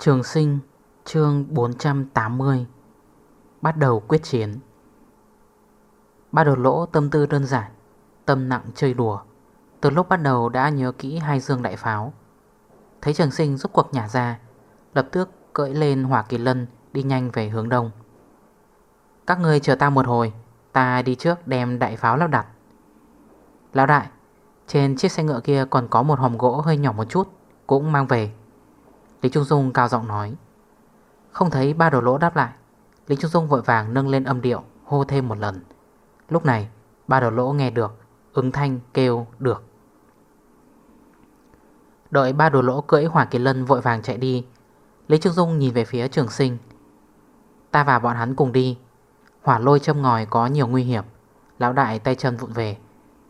Trường sinh, chương 480 Bắt đầu quyết chiến. Ba đầu lỗ tâm tư đơn giản, Tâm nặng chơi đùa. Từ lúc bắt đầu đã nhớ kỹ hai dương đại pháo. Thấy trường sinh giúp cuộc nhả ra, Lập tức cưỡi lên hỏa kỳ lân Đi nhanh về hướng đông. Các người chờ ta một hồi, Ta đi trước đem đại pháo lắp đặt. Lão đại, Trên chiếc xe ngựa kia còn có một hòm gỗ hơi nhỏ một chút, Cũng mang về. Lý Trung Dung cao giọng nói. Không thấy ba đầu lỗ đáp lại, Lý Trung Dung vội vàng nâng lên âm điệu, Hô thêm một lần. Lúc này, ba đầu lỗ nghe được, Ứng thanh kêu được. Đợi ba đồ lỗ cưỡi hỏa kỳ lân vội vàng chạy đi, Lý Trung Dung nhìn về phía trường sinh. Ta và bọn hắn cùng đi. Hỏa lôi châm ngòi có nhiều nguy hiểm, Lão đại tay chân vụn về,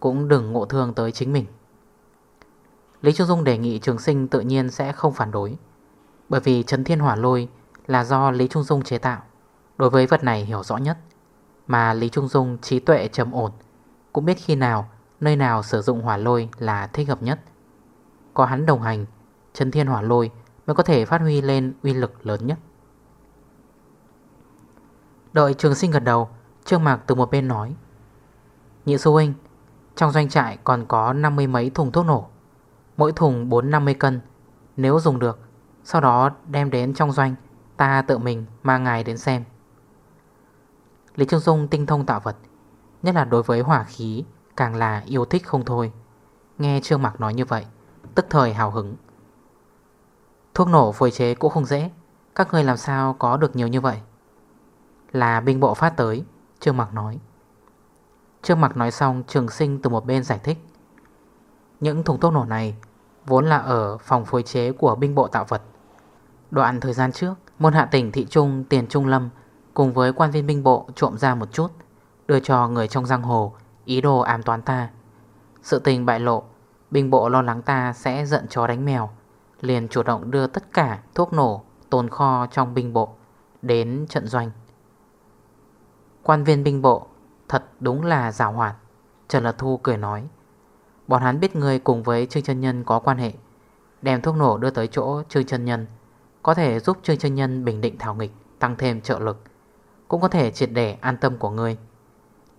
Cũng đừng ngộ thương tới chính mình. Lý Trung Dung đề nghị trường sinh tự nhiên sẽ không phản đối bởi vì chấn thiên hỏa lôi là do Lý Trung Dung chế tạo. Đối với vật này hiểu rõ nhất Mà Lý Trung Dung trí tuệ trầm ổn Cũng biết khi nào, nơi nào sử dụng hỏa lôi là thích hợp nhất. Có hắn đồng hành, chấn thiên hỏa lôi mới có thể phát huy lên uy lực lớn nhất. Đợi trường sinh gật đầu Trương Mạc từ một bên nói Nhị sư huynh Trong doanh trại còn có 50 mấy thùng thuốc nổ. Mỗi thùng 4-50 cân Nếu dùng được sau đó đem đến trong doanh, Ta tự mình mang ngài đến xem. Lý Trương Dung tinh thông tạo vật, Nhất là đối với hỏa khí, Càng là yêu thích không thôi. Nghe Trương Mạc nói như vậy, Tức thời hào hứng. Thuốc nổ phối chế cũng không dễ, Các người làm sao có được nhiều như vậy? Là binh bộ phát tới, Trương Mạc nói. Trương Mạc nói xong, trường sinh từ một bên giải thích. Những thùng thuốc nổ này Vốn là ở phòng phối chế của binh bộ tạo vật Đoạn thời gian trước, Môn hạ tỉnh, thị trung, tiền trung lâm Cùng với quan viên binh bộ trộm ra một chút, Đưa cho người trong giang hồ Ý đồ ám toán ta. Sự tình bại lộ, Binh bộ lo lắng ta sẽ giận chó đánh mèo, Liền chủ động đưa tất cả thuốc nổ, Tồn kho trong binh bộ Đến trận doanh. Quan viên binh bộ Thật đúng là rào hoạt Trần Lật Thu cười nói, Bọn hắn biết người cùng với Trương Chân Nhân có quan hệ, Đem thuốc nổ đưa tới chỗ Trương Chân Nhân có thể giúp Trương Chân Nhân bình định thảo nghịch, Tăng thêm trợ lực. Cũng có thể triệt để an tâm của ngươi.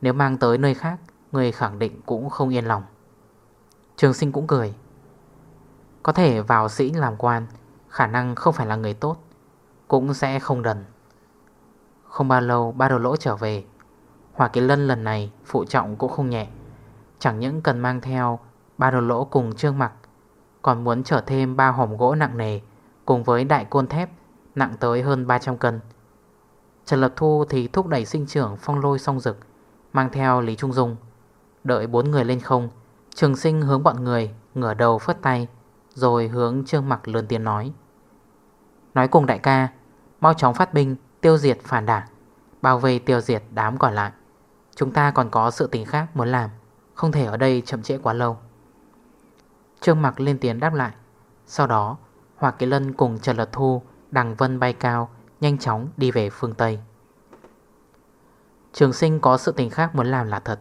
Nếu mang tới nơi khác, Ngươi khẳng định cũng không yên lòng. Trường sinh cũng cười. Có thể vào sĩ làm quan, Khả năng không phải là người tốt, Cũng sẽ không đần. Không bao lâu, ba đầu lỗ trở về. Hỏa kỳ lân lần này Phụ trọng cũng không nhẹ. Chẳng những cần mang theo Ba đầu lỗ cùng trương mặt Còn muốn trở thêm ba hòm gỗ nặng nề Cùng với đại côn thép, Nặng tới hơn 300 cân. Trần Lập Thu thì thúc đẩy sinh trưởng phong lôi song rực Mang theo Lý Trung Dung, Đợi bốn người lên không, Trường sinh hướng bọn người Ngửa đầu phất tay, Rồi hướng trương mặc lươn tiếng nói. Nói cùng đại ca, Mau chóng phát binh, tiêu diệt phản đảng, Bao vây tiêu diệt đám còn lại. Chúng ta còn có sự tình khác muốn làm, Không thể ở đây chậm trễ quá lâu. Trương mặc lên tiếng đáp lại. Sau đó Hoa Kỳ Lân cùng Trần Lật Thu, Đằng vân bay cao, Nhanh chóng đi về phương Tây. Trường sinh có sự tình khác muốn làm là thật,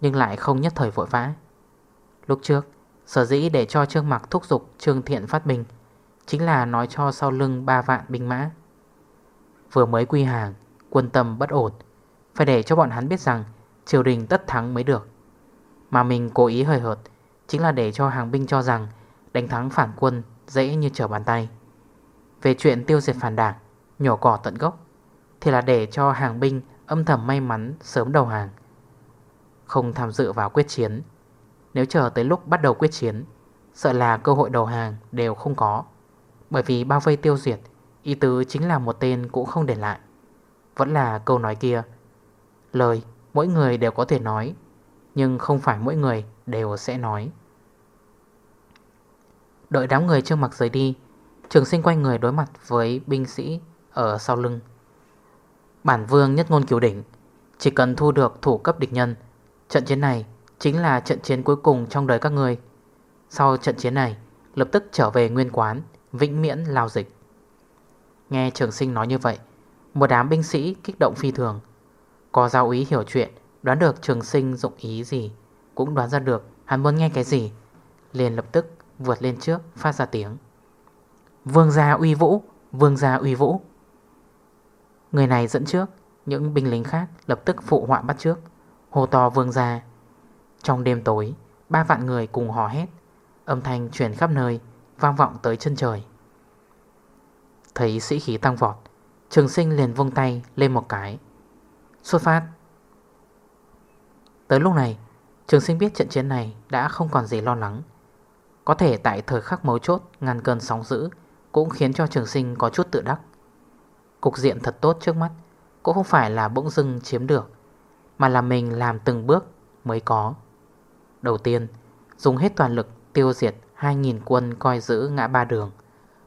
Nhưng lại không nhất thời vội vã. Lúc trước, Sở dĩ để cho Trương Mặc thúc dục Trương Thiện phát binh Chính là nói cho sau lưng 3 vạn binh mã. Vừa mới quy hàng, Quân tâm bất ổn, Phải để cho bọn hắn biết rằng Triều đình tất thắng mới được. Mà mình cố ý hời hợt Chính là để cho hàng binh cho rằng Đánh thắng phản quân dễ như trở bàn tay. Về chuyện tiêu diệt phản đảng Nhổ cỏ tận gốc, Thì là để cho hàng binh âm thầm may mắn sớm đầu hàng. Không tham dự vào quyết chiến, Nếu chờ tới lúc bắt đầu quyết chiến, Sợ là cơ hội đầu hàng đều không có. Bởi vì bao vây tiêu diệt, Ý tứ chính là một tên cũng không để lại. Vẫn là câu nói kia, Lời mỗi người đều có thể nói, Nhưng không phải mỗi người đều sẽ nói. Đợi đám người trương mặc rời đi. Trường sinh quay người đối mặt với binh sĩ Ở sau lưng. Bản vương nhất ngôn cứu đỉnh. Chỉ cần thu được thủ cấp địch nhân, Trận chiến này chính là trận chiến cuối cùng trong đời các người Sau trận chiến này, Lập tức trở về nguyên quán, Vĩnh miễn lao dịch. Nghe trường sinh nói như vậy, Một đám binh sĩ kích động phi thường. Có giáo ý hiểu chuyện, Đoán được trường sinh dụng ý gì, Cũng đoán ra được hắn muốn nghe cái gì, Liền lập tức vượt lên trước, phát ra tiếng. Vương gia uy vũ, Vương gia uy vũ. Người này dẫn trước, Những binh lính khác lập tức phụ họa bắt trước Hồ to vương gia. Trong đêm tối, Ba vạn người cùng hò hét, Âm thanh chuyển khắp nơi, Vang vọng tới chân trời. Thấy sĩ khí tăng vọt, Trường sinh liền vung tay lên một cái. Xuất phát. Tới lúc này, Trường sinh biết trận chiến này đã không còn gì lo lắng. Có thể tại thời khắc mấu chốt, Ngăn cơn sóng dữ Cũng khiến cho trường sinh có chút tự đắc. Cục diện thật tốt trước mắt, Cũng không phải là bỗng dưng chiếm được, Mà là mình làm từng bước mới có. Đầu tiên, Dùng hết toàn lực tiêu diệt 2.000 quân coi giữ ngã ba đường,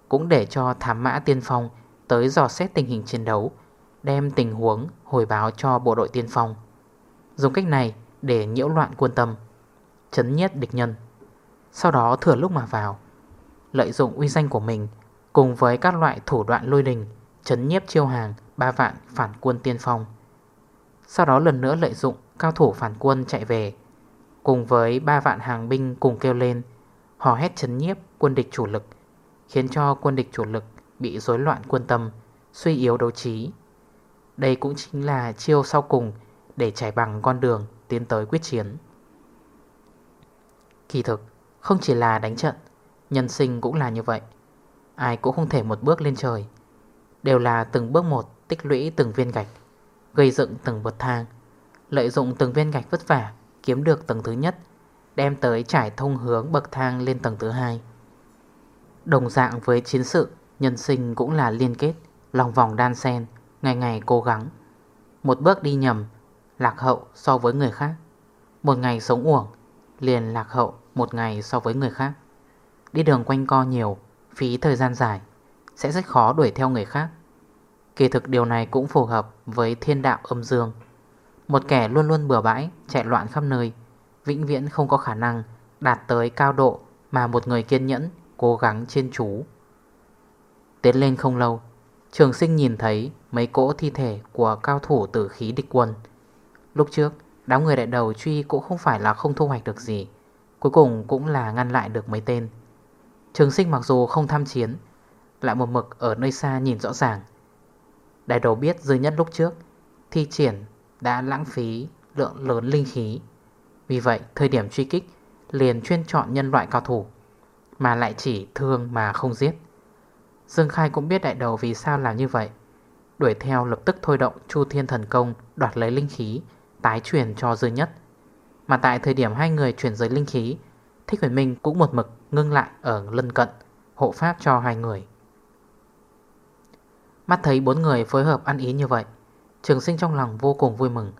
Cũng để cho thám mã tiên phong Tới dò xét tình hình chiến đấu, Đem tình huống hồi báo cho bộ đội tiên phong. Dùng cách này để nhiễu loạn quân tâm, Chấn nhiết địch nhân. Sau đó thừa lúc mà vào, Lợi dụng uy danh của mình Cùng với các loại thủ đoạn lôi đình, Chấn nhiếp chiêu hàng, ba vạn phản quân tiên phong. Sau đó lần nữa lợi dụng cao thủ phản quân chạy về, Cùng với ba vạn hàng binh cùng kêu lên, Hò hét chấn nhiếp quân địch chủ lực, Khiến cho quân địch chủ lực bị rối loạn quân tâm, Suy yếu đấu trí. Đây cũng chính là chiêu sau cùng Để trải bằng con đường tiến tới quyết chiến. Kỳ thực không chỉ là đánh trận, Nhân sinh cũng là như vậy. Ai cũng không thể một bước lên trời. Đều là từng bước một tích lũy từng viên gạch, Gây dựng từng bậc thang, Lợi dụng từng viên gạch vất vả Kiếm được tầng thứ nhất, Đem tới trải thông hướng bậc thang lên tầng thứ hai. Đồng dạng với chiến sự, Nhân sinh cũng là liên kết, Lòng vòng đan sen Ngày ngày cố gắng. Một bước đi nhầm, Lạc hậu so với người khác. Một ngày sống uổng Liền lạc hậu một ngày so với người khác. Đi đường quanh co nhiều, Phí thời gian dài, Sẽ rất khó đuổi theo người khác. Kỳ thực điều này cũng phù hợp với thiên đạo âm dương. Một kẻ luôn luôn bừa bãi, Chạy loạn khắp nơi, Vĩnh viễn không có khả năng Đạt tới cao độ Mà một người kiên nhẫn, Cố gắng trên chú. Tiến lên không lâu, Trường sinh nhìn thấy mấy cỗ thi thể của cao thủ tử khí địch quân. Lúc trước Đám người đại đầu truy cũng không phải là không thu hoạch được gì, Cuối cùng cũng là ngăn lại được mấy tên. Trường sinh mặc dù không tham chiến, Lại một mực ở nơi xa nhìn rõ ràng. Đại đầu biết dư nhất lúc trước, Thi triển đã lãng phí lượng lớn linh khí. Vì vậy, thời điểm truy kích Liền chuyên chọn nhân loại cao thủ, Mà lại chỉ thương mà không giết. Dương Khai cũng biết đại đầu vì sao làm như vậy. Đuổi theo lập tức thôi động Chu Thiên Thần Công đoạt lấy linh khí Tái truyền cho dư nhất. Mà tại thời điểm hai người chuyển giới linh khí, Thích Huyền Minh cũng một mực ngưng lại ở lân cận, Hộ pháp cho hai người. Mắt thấy bốn người phối hợp ăn ý như vậy, Trường sinh trong lòng vô cùng vui mừng.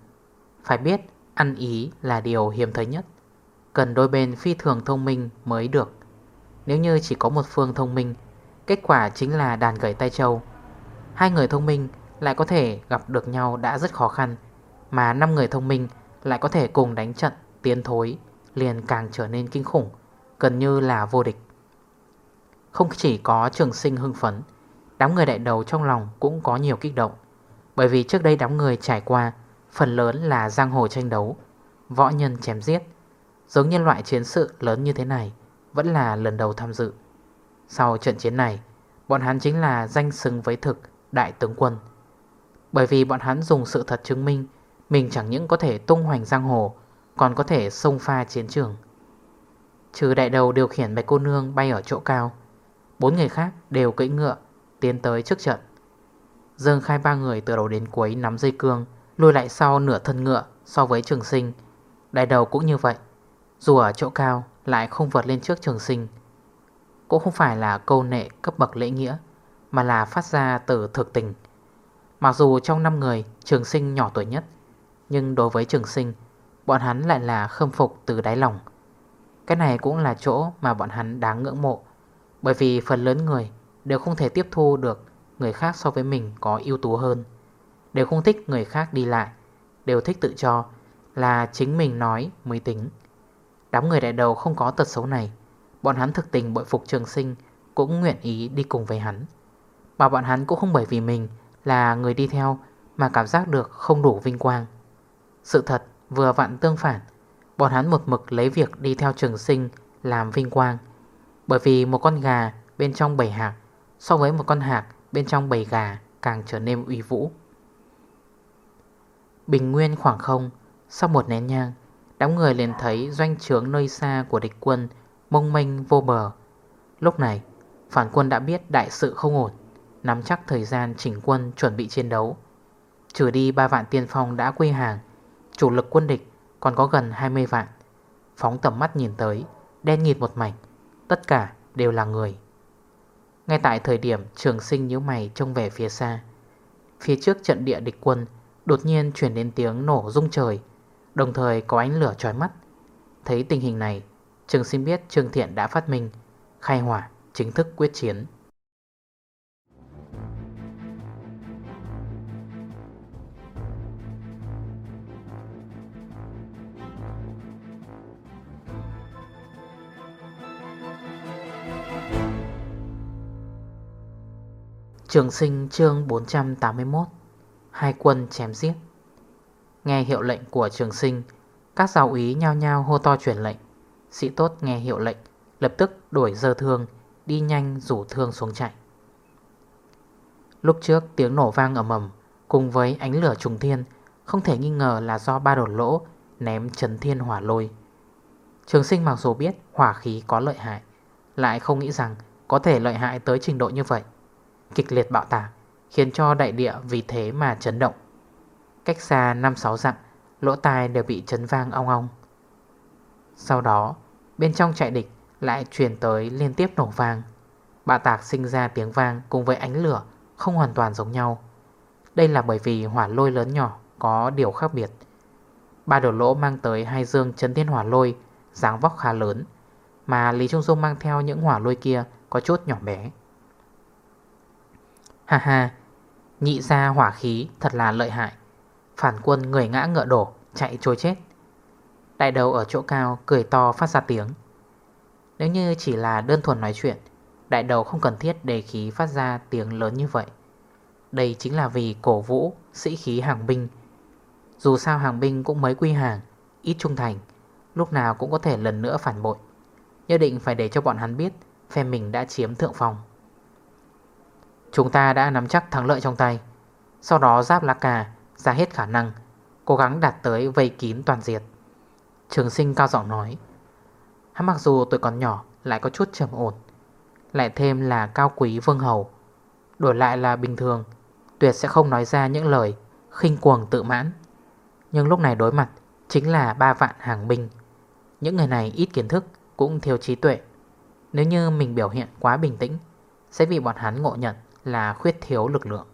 Phải biết, ăn ý là điều hiếm thấy nhất. Cần đôi bên phi thường thông minh mới được. Nếu như chỉ có một phương thông minh, Kết quả chính là đàn gầy tay trâu. Hai người thông minh lại có thể gặp được nhau đã rất khó khăn. Mà 5 người thông minh lại có thể cùng đánh trận, tiến thối, Liền càng trở nên kinh khủng, Gần như là vô địch. Không chỉ có trường sinh hưng phấn, Đám người đại đầu trong lòng cũng có nhiều kích động. Bởi vì trước đây đám người trải qua, Phần lớn là giang hồ tranh đấu, Võ nhân chém giết. Giống như loại chiến sự lớn như thế này, Vẫn là lần đầu tham dự. Sau trận chiến này, Bọn hắn chính là danh xứng với thực Đại tướng quân. Bởi vì bọn hắn dùng sự thật chứng minh mình chẳng những có thể tung hoành giang hồ, Còn có thể xông pha chiến trường. Trừ đại đầu điều khiển bạch cô nương bay ở chỗ cao, Bốn người khác đều cưỡi ngựa Tiến tới trước trận. Dương khai ba người từ đầu đến cuối nắm dây cương, Lùi lại sau nửa thân ngựa So với trường sinh. Đại đầu cũng như vậy, Dù ở chỗ cao lại không vượt lên trước trường sinh. Cũng không phải là câu nệ cấp bậc lễ nghĩa, Mà là phát ra từ thực tình. Mặc dù trong 5 người trường sinh nhỏ tuổi nhất nhưng đối với trường sinh, Bọn hắn lại là khâm phục từ đáy lòng. Cái này cũng là chỗ mà bọn hắn đáng ngưỡng mộ, Bởi vì phần lớn người đều không thể tiếp thu được người khác so với mình có ưu tú hơn. Đều không thích người khác đi lại, Đều thích tự cho là chính mình nói mới tính. Đám người đại đầu không có tật xấu này, Bọn hắn thực tình bội phục trường sinh Cũng nguyện ý đi cùng với hắn. Mà bọn hắn cũng không bởi vì mình Là người đi theo Mà cảm giác được không đủ vinh quang. Sự thật vừa vặn tương phản. Bọn hắn một mực lấy việc đi theo trường sinh Làm vinh quang. Bởi vì một con gà bên trong bầy hạc So với một con hạc bên trong bầy gà Càng trở nên uy vũ. Bình nguyên khoảng không, Sau một nén nhang, Đám người liền thấy doanh trướng nơi xa của địch quân Mông mênh vô bờ. Lúc này, phản quân đã biết đại sự không ổn, Nắm chắc thời gian chỉnh quân chuẩn bị chiến đấu. Trừ đi ba vạn tiên phong đã quy hàng Chủ lực quân địch còn có gần 20 vạn. Phóng tầm mắt nhìn tới, Đen nghịt một mảnh, Tất cả đều là người. Ngay tại thời điểm trường sinh nhíu mày trông về phía xa, Phía trước trận địa địch quân Đột nhiên chuyển đến tiếng nổ rung trời, Đồng thời có ánh lửa trói mắt. Thấy tình hình này, Trường sinh biết Trương Thiện đã phát minh, Khai hỏa chính thức quyết chiến. Trường sinh chương 481 Hai quân chém giết. Nghe hiệu lệnh của trường sinh, Các giáo ý nhao nhao hô to truyền lệnh. Sĩ tốt nghe hiệu lệnh, Lập tức đuổi dơ thương, Đi nhanh rủ thương xuống chạy. Lúc trước tiếng nổ vang ở mầm Cùng với ánh lửa trùng thiên, Không thể nghi ngờ là do ba đột lỗ Ném trần thiên hỏa lôi. Trường sinh mặc dù biết hỏa khí có lợi hại, Lại không nghĩ rằng Có thể lợi hại tới trình độ như vậy. Kịch liệt bạo tạc, Khiến cho đại địa vì thế mà chấn động. Cách xa 5-6 dặm, Lỗ tai đều bị chấn vang ong ong. Sau đó, Bên trong chạy địch lại truyền tới liên tiếp nổ vang. Bạo tạc sinh ra tiếng vang cùng với ánh lửa Không hoàn toàn giống nhau. Đây là bởi vì hỏa lôi lớn nhỏ Có điều khác biệt. Ba đổ lỗ mang tới hai dương chấn thiên hỏa lôi, dáng vóc khá lớn, Mà Lý Trung Dung mang theo những hỏa lôi kia Có chút nhỏ bé. Ha ha, Nhị ra hỏa khí thật là lợi hại. Phản quân người ngã ngựa đổ, Chạy trôi chết. Đại đầu ở chỗ cao cười to phát ra tiếng. Nếu như chỉ là đơn thuần nói chuyện, Đại đầu không cần thiết đề khí phát ra tiếng lớn như vậy. Đây chính là vì cổ vũ, sĩ khí hàng binh. Dù sao hàng binh cũng mới quy hàng, Ít trung thành, Lúc nào cũng có thể lần nữa phản bội. Nhất định phải để cho bọn hắn biết Phe mình đã chiếm thượng phòng Chúng ta đã nắm chắc thắng lợi trong tay. Sau đó giáp lá cà, ra hết khả năng, Cố gắng đạt tới vây kín toàn diệt. Trường sinh cao giọng nói. Hắn mặc dù tuổi còn nhỏ, Lại có chút trầm ổn, Lại thêm là cao quý vương hầu. Đổi lại là bình thường, Tuyệt sẽ không nói ra những lời khinh cuồng tự mãn. Nhưng lúc này đối mặt Chính là ba vạn hàng binh. Những người này ít kiến thức, Cũng thiếu trí tuệ. Nếu như mình biểu hiện quá bình tĩnh, Sẽ bị bọn hắn ngộ nhận là khuyết thiếu lực lượng.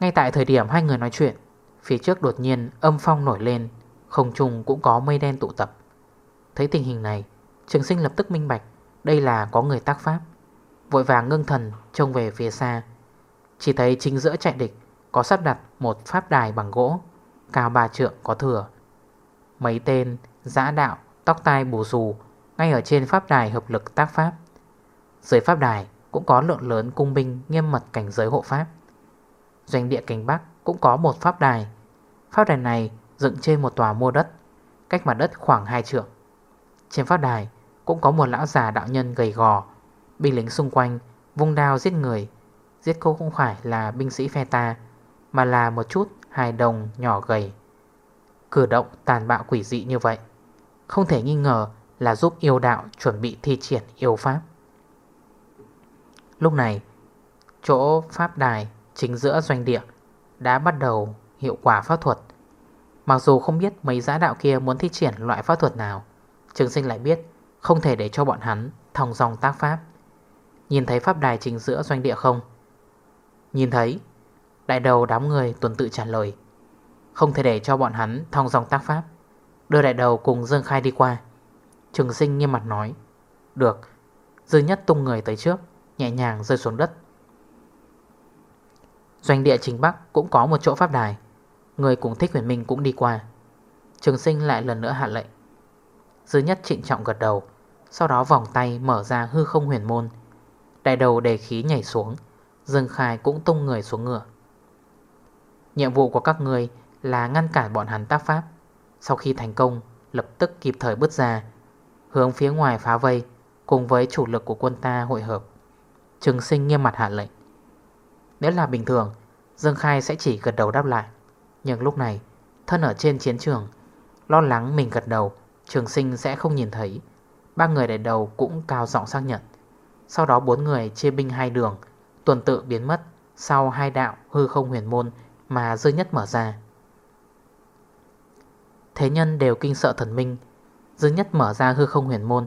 Ngay tại thời điểm hai người nói chuyện, Phía trước đột nhiên âm phong nổi lên, Không trùng cũng có mây đen tụ tập. Thấy tình hình này, Trường sinh lập tức minh bạch Đây là có người tác pháp, Vội vàng ngưng thần trông về phía xa. Chỉ thấy chính giữa chạy địch Có sắp đặt một pháp đài bằng gỗ, Cao ba trượng có thừa. Mấy tên, giã đạo, Tóc tai bù rù Ngay ở trên pháp đài hợp lực tác pháp dưới pháp đài cũng có lượng lớn cung binh nghiêm mật cảnh giới hộ pháp. Doanh địa cảnh Bắc cũng có một pháp đài. Pháp đài này dựng trên một tòa mua đất, Cách mặt đất khoảng 2 trượng. Trên pháp đài cũng có một lão già đạo nhân gầy gò, Binh lính xung quanh vung đao giết người. Giết cô không phải là binh sĩ phe ta, Mà là một chút hài đồng nhỏ gầy. Cử động tàn bạo quỷ dị như vậy Không thể nghi ngờ là giúp yêu đạo chuẩn bị thi triển yêu pháp. Lúc này, Chỗ pháp đài chính giữa doanh địa Đã bắt đầu hiệu quả pháp thuật. Mặc dù không biết mấy giã đạo kia muốn thi triển loại pháp thuật nào, Trường sinh lại biết Không thể để cho bọn hắn thòng dòng tác pháp. Nhìn thấy pháp đài chính giữa doanh địa không? Nhìn thấy, Đại đầu đám người tuần tự trả lời, Không thể để cho bọn hắn thong dòng tác pháp. Đưa đại đầu cùng Dương Khai đi qua. Trường sinh nghiêm mặt nói, được Dư nhất tung người tới trước. Nhẹ nhàng rơi xuống đất. Doanh địa chính Bắc cũng có một chỗ pháp đài. Người cùng thích huyền minh cũng đi qua. Trường sinh lại lần nữa hạ lệnh. Dư nhất trịnh trọng gật đầu, Sau đó vòng tay mở ra hư không huyền môn. Đại đầu đề khí nhảy xuống, Dương Khai cũng tung người xuống ngựa. Nhiệm vụ của các người là ngăn cản bọn hắn tác pháp. Sau khi thành công, Lập tức kịp thời bước ra, Hướng phía ngoài phá vây, Cùng với chủ lực của quân ta hội hợp. Trường sinh nghiêm mặt hạ lệnh. Nếu là bình thường, Dương Khai sẽ chỉ gật đầu đáp lại. Nhưng lúc này, Thân ở trên chiến trường, Lo lắng mình gật đầu Trường sinh sẽ không nhìn thấy. Ba người đại đầu cũng cao giọng xác nhận. Sau đó bốn người chia binh hai đường, Tuần tự biến mất Sau hai đạo hư không huyền môn Mà dư nhất mở ra. Thế nhân đều kinh sợ thần minh Dư nhất mở ra hư không huyền môn,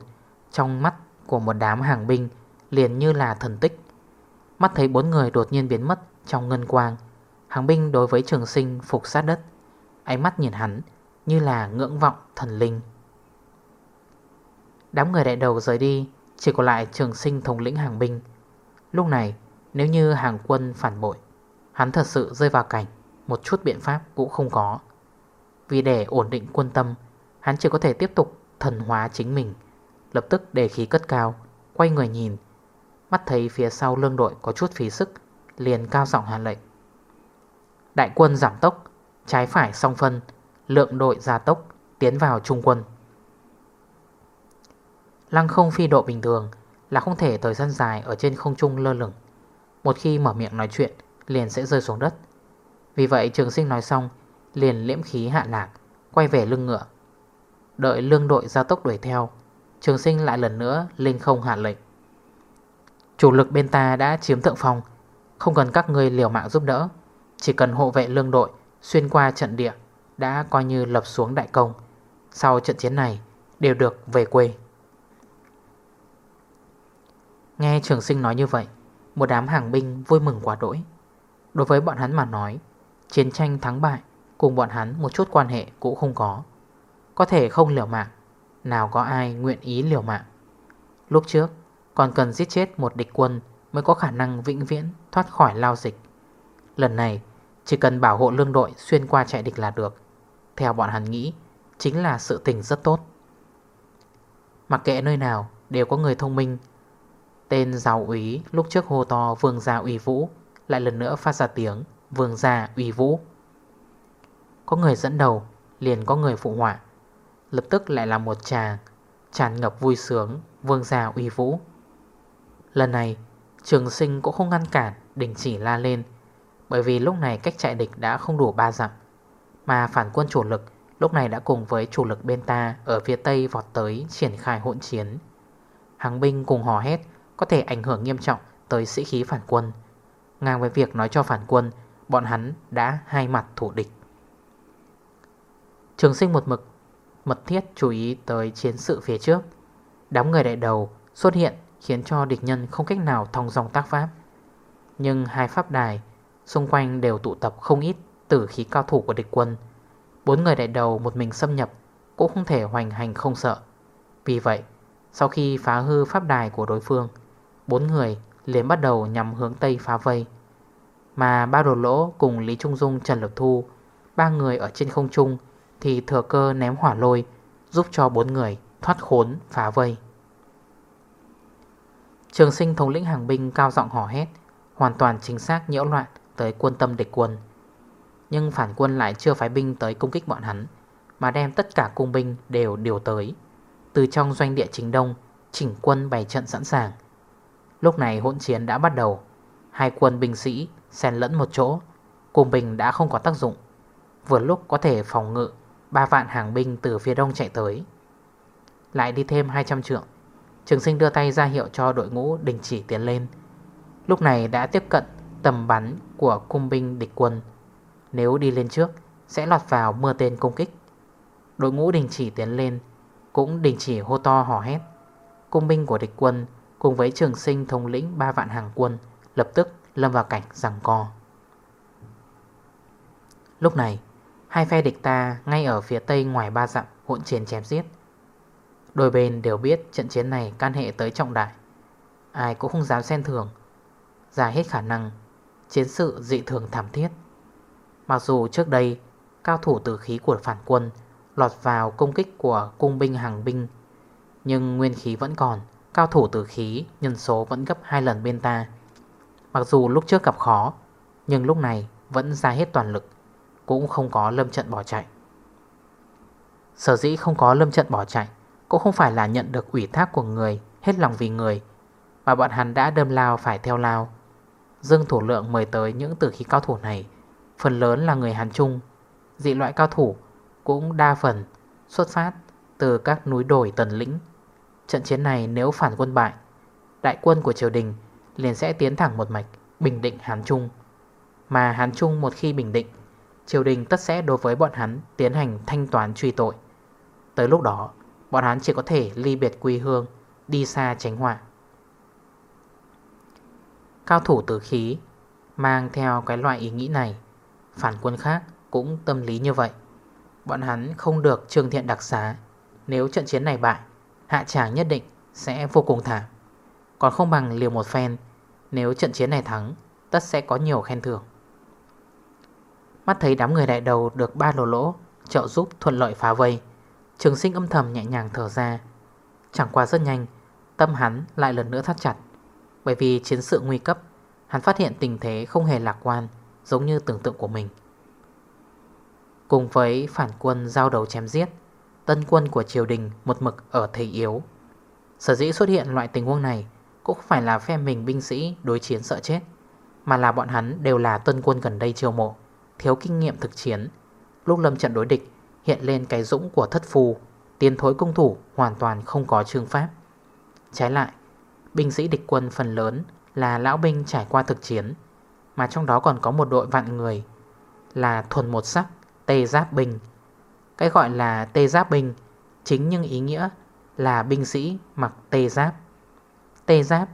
Trong mắt của một đám hàng binh Liền như là thần tích. Mắt thấy bốn người đột nhiên biến mất Trong ngân quang, Hàng binh đối với trường sinh phục sát đất. Ánh mắt nhìn hắn Như là ngưỡng vọng thần linh. Đám người đại đầu rời đi, Chỉ còn lại trường sinh thống lĩnh hàng binh. Lúc này, nếu như hàng quân phản bội, Hắn thật sự rơi vào cảnh Một chút biện pháp cũng không có. Vì để ổn định quân tâm, Hắn chỉ có thể tiếp tục thần hóa chính mình, Lập tức đề khí cất cao, Quay người nhìn Mắt thấy phía sau lương đội có chút phí sức, Liền cao giọng hạ lệnh. Đại quân giảm tốc, Trái phải song phân, Lượng đội gia tốc, Tiến vào trung quân. Lăng không phi độ bình thường Là không thể thời gian dài ở trên không trung lơ lửng. Một khi mở miệng nói chuyện, Liền sẽ rơi xuống đất. Vì vậy trường sinh nói xong, Liền liễm khí hạ lạc, Quay về lưng ngựa. Đợi lương đội gia tốc đuổi theo, Trường sinh lại lần nữa lên không hạ lệnh. Chủ lực bên ta đã chiếm thượng phòng Không cần các người liều mạng giúp đỡ. Chỉ cần hộ vệ lương đội, Xuyên qua trận địa, Đã coi như lập xuống đại công. Sau trận chiến này, đều được về quê. Nghe trường sinh nói như vậy, Một đám hàng binh vui mừng quá đỗi. Đối với bọn hắn mà nói, Chiến tranh thắng bại, Cùng bọn hắn một chút quan hệ cũng không có. Có thể không liều mạng, Nào có ai nguyện ý liều mạng. Lúc trước còn cần giết chết một địch quân Mới có khả năng vĩnh viễn thoát khỏi lao dịch. Lần này, Chỉ cần bảo hộ lương đội xuyên qua chạy địch là được. Theo bọn hắn nghĩ, Chính là sự tình rất tốt. Mặc kệ nơi nào, Đều có người thông minh. Tên giáo úy lúc trước hô to vương gia uy vũ, Lại lần nữa phát ra tiếng vương gia uy vũ. Có người dẫn đầu, Liền có người phụ họa. Lập tức lại là một tràng Tràn ngập vui sướng, Vương gia uy vũ. Lần này, trường sinh cũng không ngăn cản Đình chỉ la lên, Bởi vì lúc này cách chạy địch đã không đủ ba dặm. Mà phản quân chủ lực Lúc này đã cùng với chủ lực bên ta Ở phía tây vọt tới triển khai hỗn chiến. Hàng binh cùng hò hét có thể ảnh hưởng nghiêm trọng tới sĩ khí phản quân. Ngang với việc nói cho phản quân, Bọn hắn đã hai mặt thủ địch. Trường sinh một mực, Mật thiết chú ý tới chiến sự phía trước. Đám người đại đầu xuất hiện Khiến cho địch nhân không cách nào thông dòng tác pháp. Nhưng hai pháp đài Xung quanh đều tụ tập không ít Tử khí cao thủ của địch quân. Bốn người đại đầu một mình xâm nhập Cũng không thể hoành hành không sợ. Vì vậy, Sau khi phá hư pháp đài của đối phương, Bốn người liền bắt đầu nhằm hướng Tây phá vây. Mà ba đồ lỗ cùng Lý Trung Dung, Trần Lực Thu, Ba người ở trên không trung Thì thừa cơ ném hỏa lôi Giúp cho bốn người thoát khốn phá vây. Trường sinh thống lĩnh hàng binh cao giọng hò hét, Hoàn toàn chính xác nhiễu loạn tới quân tâm địch quân. Nhưng phản quân lại chưa phái binh tới công kích bọn hắn, Mà đem tất cả cung binh đều điều tới. Từ trong doanh địa chính đông, Chỉnh quân bày trận sẵn sàng. Lúc này hỗn chiến đã bắt đầu. Hai quân binh sĩ xen lẫn một chỗ, cung binh đã không có tác dụng. Vừa lúc có thể phòng ngự, Ba vạn hàng binh từ phía đông chạy tới. Lại đi thêm 200 trượng. Trường sinh đưa tay ra hiệu cho đội ngũ đình chỉ tiến lên. Lúc này đã tiếp cận tầm bắn của cung binh địch quân. Nếu đi lên trước, sẽ lọt vào mưa tên công kích. Đội ngũ đình chỉ tiến lên, Cũng đình chỉ hô to hò hét. Cung binh của địch quân Cùng với trường sinh thống lĩnh ba vạn hàng quân Lập tức lâm vào cảnh rằng co. Lúc này, Hai phe địch ta ngay ở phía tây ngoài ba dặm hỗn chiến chém giết. Đôi bên đều biết trận chiến này can hệ tới trọng đại. Ai cũng không dám xen thường. Ra hết khả năng, Chiến sự dị thường thảm thiết. Mặc dù trước đây, Cao thủ tử khí của phản quân Lọt vào công kích của cung binh hàng binh, Nhưng nguyên khí vẫn còn, Cao thủ tử khí nhân số vẫn gấp 2 lần bên ta. Mặc dù lúc trước gặp khó, Nhưng lúc này vẫn ra hết toàn lực, Cũng không có lâm trận bỏ chạy. Sở dĩ không có lâm trận bỏ chạy cũng không phải là nhận được ủy thác của người, Hết lòng vì người, Mà bọn hắn đã đâm lao phải theo lao. Dương thủ lượng mời tới những tử khí cao thủ này. Phần lớn là người Hàn Trung. Dị loại cao thủ cũng đa phần xuất phát từ các núi đồi tần lĩnh. Trận chiến này nếu phản quân bại, Đại quân của triều đình liền sẽ tiến thẳng một mạch Bình định Hán Trung. Mà Hán Trung một khi bình định, Triều đình tất sẽ đối với bọn hắn Tiến hành thanh toán truy tội. Tới lúc đó Bọn hắn chỉ có thể ly biệt quê hương, Đi xa tránh họa. Cao thủ tử khí Mang theo cái loại ý nghĩ này, Phản quân khác cũng tâm lý như vậy. Bọn hắn không được trương thiện đặc xá, Nếu trận chiến này bại, Hạ tràng nhất định sẽ vô cùng thảm. Còn không bằng liều một phen, Nếu trận chiến này thắng, Tất sẽ có nhiều khen thưởng. Mắt thấy đám người đại đầu được ba lỗ lỗ, Trợ giúp thuận lợi phá vây Trường sinh âm thầm nhẹ nhàng thở ra. Chẳng qua rất nhanh, Tâm hắn lại lần nữa thắt chặt. Bởi vì chiến sự nguy cấp, Hắn phát hiện tình thế không hề lạc quan, Giống như tưởng tượng của mình. Cùng với phản quân giao đầu chém giết, Tân quân của triều đình một mực ở thế yếu. Sở dĩ xuất hiện loại tình huống này Cũng không phải là phe mình binh sĩ đối chiến sợ chết, Mà là bọn hắn đều là tân quân gần đây triều mộ, Thiếu kinh nghiệm thực chiến. Lúc lâm trận đối địch Hiện lên cái dũng của thất phù Tiến thối công thủ hoàn toàn không có trương pháp. Trái lại Binh sĩ địch quân phần lớn là lão binh trải qua thực chiến Mà trong đó còn có một đội vạn người Là thuần một sắc Tê Giáp Binh. Cái gọi là Tê Giáp Binh Chính nhưng ý nghĩa là binh sĩ mặc tê giáp. Tê giáp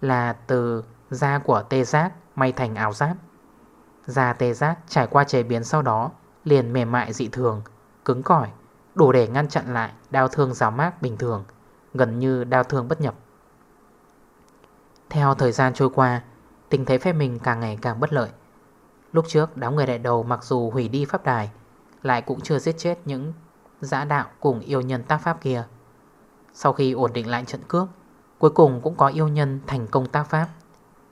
là từ da của tê giác may thành áo giáp. Da tê giác trải qua chế biến sau đó liền mềm mại dị thường, cứng cỏi Đủ để ngăn chặn lại đau thương giáo mát bình thường, Gần như đau thương bất nhập. Theo thời gian trôi qua, Tình thế phe mình càng ngày càng bất lợi. Lúc trước, đám người đại đầu mặc dù hủy đi pháp đài, Lại cũng chưa giết chết những giã đạo cùng yêu nhân tác pháp kia. Sau khi ổn định lại trận cước, Cuối cùng cũng có yêu nhân thành công tác pháp,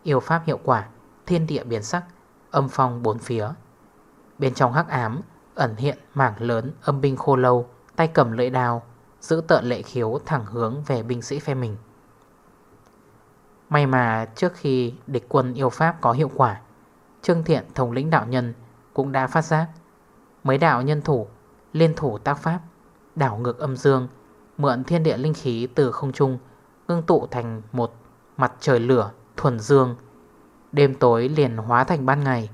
Yêu pháp hiệu quả, Thiên địa biến sắc, Âm phong bốn phía. Bên trong hắc ám Ẩn hiện mảng lớn âm binh khô lâu, Tay cầm lưỡi đào Giữ tợn lệ khiếu thẳng hướng về binh sĩ phe mình. May mà trước khi địch quân yêu pháp có hiệu quả, Trương Thiện, thống lĩnh đạo nhân, cũng đã phát giác. Mấy đạo nhân thủ, Liên thủ tác pháp, Đảo ngược âm dương, Mượn thiên địa linh khí từ không trung, Ngưng tụ thành một mặt trời lửa thuần dương. Đêm tối liền hóa thành ban ngày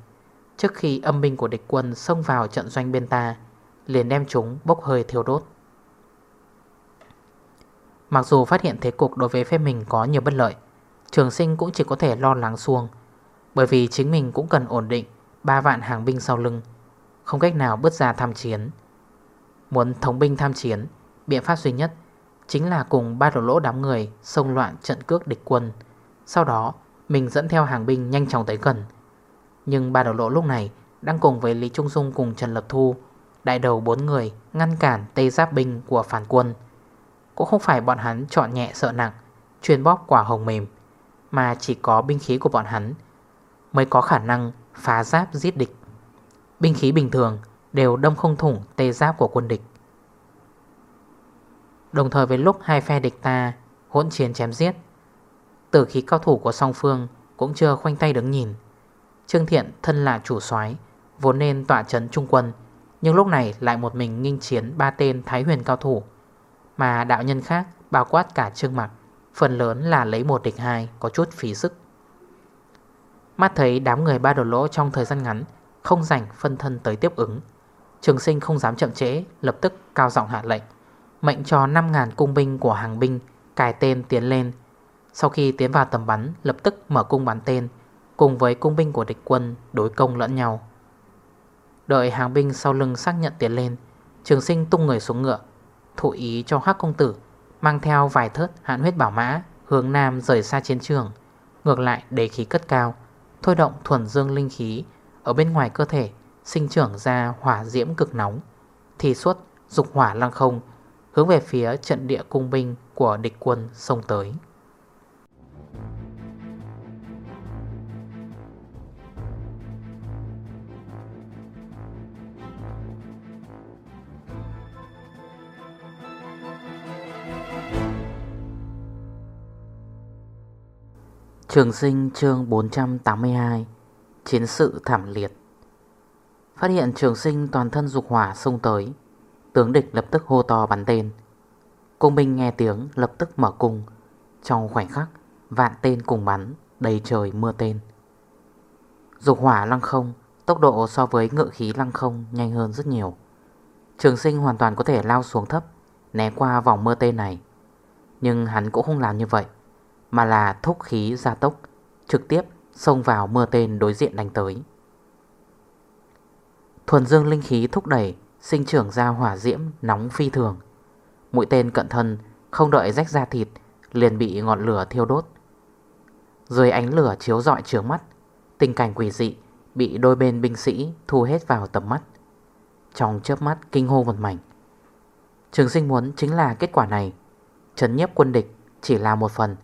Trước khi âm binh của địch quân xông vào trận doanh bên ta, Liền đem chúng bốc hơi thiêu đốt. Mặc dù phát hiện thế cục đối với phe mình có nhiều bất lợi, Trường sinh cũng chỉ có thể lo lắng xuông, Bởi vì chính mình cũng cần ổn định ba vạn hàng binh sau lưng, Không cách nào bước ra tham chiến. Muốn thống binh tham chiến, Biện pháp duy nhất Chính là cùng ba đổ lỗ đám người Xông loạn trận cước địch quân. Sau đó, mình dẫn theo hàng binh nhanh chóng tới gần nhưng ba đổ lỗ lúc này Đang cùng với Lý Trung Dung cùng Trần Lập Thu, Đại đầu bốn người Ngăn cản tây giáp binh của phản quân. Cũng không phải bọn hắn chọn nhẹ sợ nặng, Chuyên bóp quả hồng mềm, Mà chỉ có binh khí của bọn hắn Mới có khả năng phá giáp giết địch. Binh khí bình thường Đều đâm không thủng tê giáp của quân địch. Đồng thời với lúc hai phe địch ta Hỗn chiến chém giết Tử khí cao thủ của song phương Cũng chưa khoanh tay đứng nhìn Trương Thiện thân là chủ soái, Vốn nên tỏa trấn trung quân, Nhưng lúc này lại một mình nghinh chiến ba tên Thái huyền cao thủ. Mà đạo nhân khác bao quát cả trương mặt Phần lớn là lấy một địch hai, Có chút phí sức. Mắt thấy đám người ba đồ lỗ trong thời gian ngắn Không rảnh phân thân tới tiếp ứng, Trường sinh không dám chậm trễ, Lập tức cao giọng hạ lệnh, Mệnh cho 5.000 cung binh của hàng binh Cài tên tiến lên. Sau khi tiến vào tầm bắn, Lập tức mở cung bắn tên Cùng với cung binh của địch quân đối công lẫn nhau. Đợi hàng binh sau lưng xác nhận tiến lên, Trường sinh tung người xuống ngựa, Thụ ý cho hắc công tử Mang theo vài thớt hạn huyết bảo mã Hướng nam rời xa chiến trường, Ngược lại đế khí cất cao, Thôi động thuần dương linh khí Ở bên ngoài cơ thể, sinh trưởng ra hỏa diễm cực nóng Thì suốt dục hỏa lăng không Hướng về phía trận địa cung binh của địch quân sông tới. Trường sinh chương 482 Chiến sự thảm liệt. Phát hiện trường sinh toàn thân dục hỏa xông tới. Tướng địch lập tức hô to bắn tên. Công binh nghe tiếng lập tức mở cung. Trong khoảnh khắc, Vạn tên cùng bắn, Đầy trời mưa tên. Dục hỏa lăng không, Tốc độ so với ngự khí lăng không nhanh hơn rất nhiều. Trường sinh hoàn toàn có thể lao xuống thấp, Né qua vòng mưa tên này. Nhưng hắn cũng không làm như vậy. Mà là thúc khí gia tốc, Trực tiếp xông vào mưa tên đối diện đánh tới. Thuần dương linh khí thúc đẩy, Sinh trưởng ra hỏa diễm nóng phi thường. Mũi tên cận thân, Không đợi rách ra thịt, Liền bị ngọn lửa thiêu đốt. Dưới ánh lửa chiếu dọi trướng mắt, Tình cảnh quỷ dị Bị đôi bên binh sĩ thu hết vào tầm mắt. Trong chớp mắt kinh hô một mảnh. Trường sinh muốn chính là kết quả này. Trấn nhiếp quân địch chỉ là một phần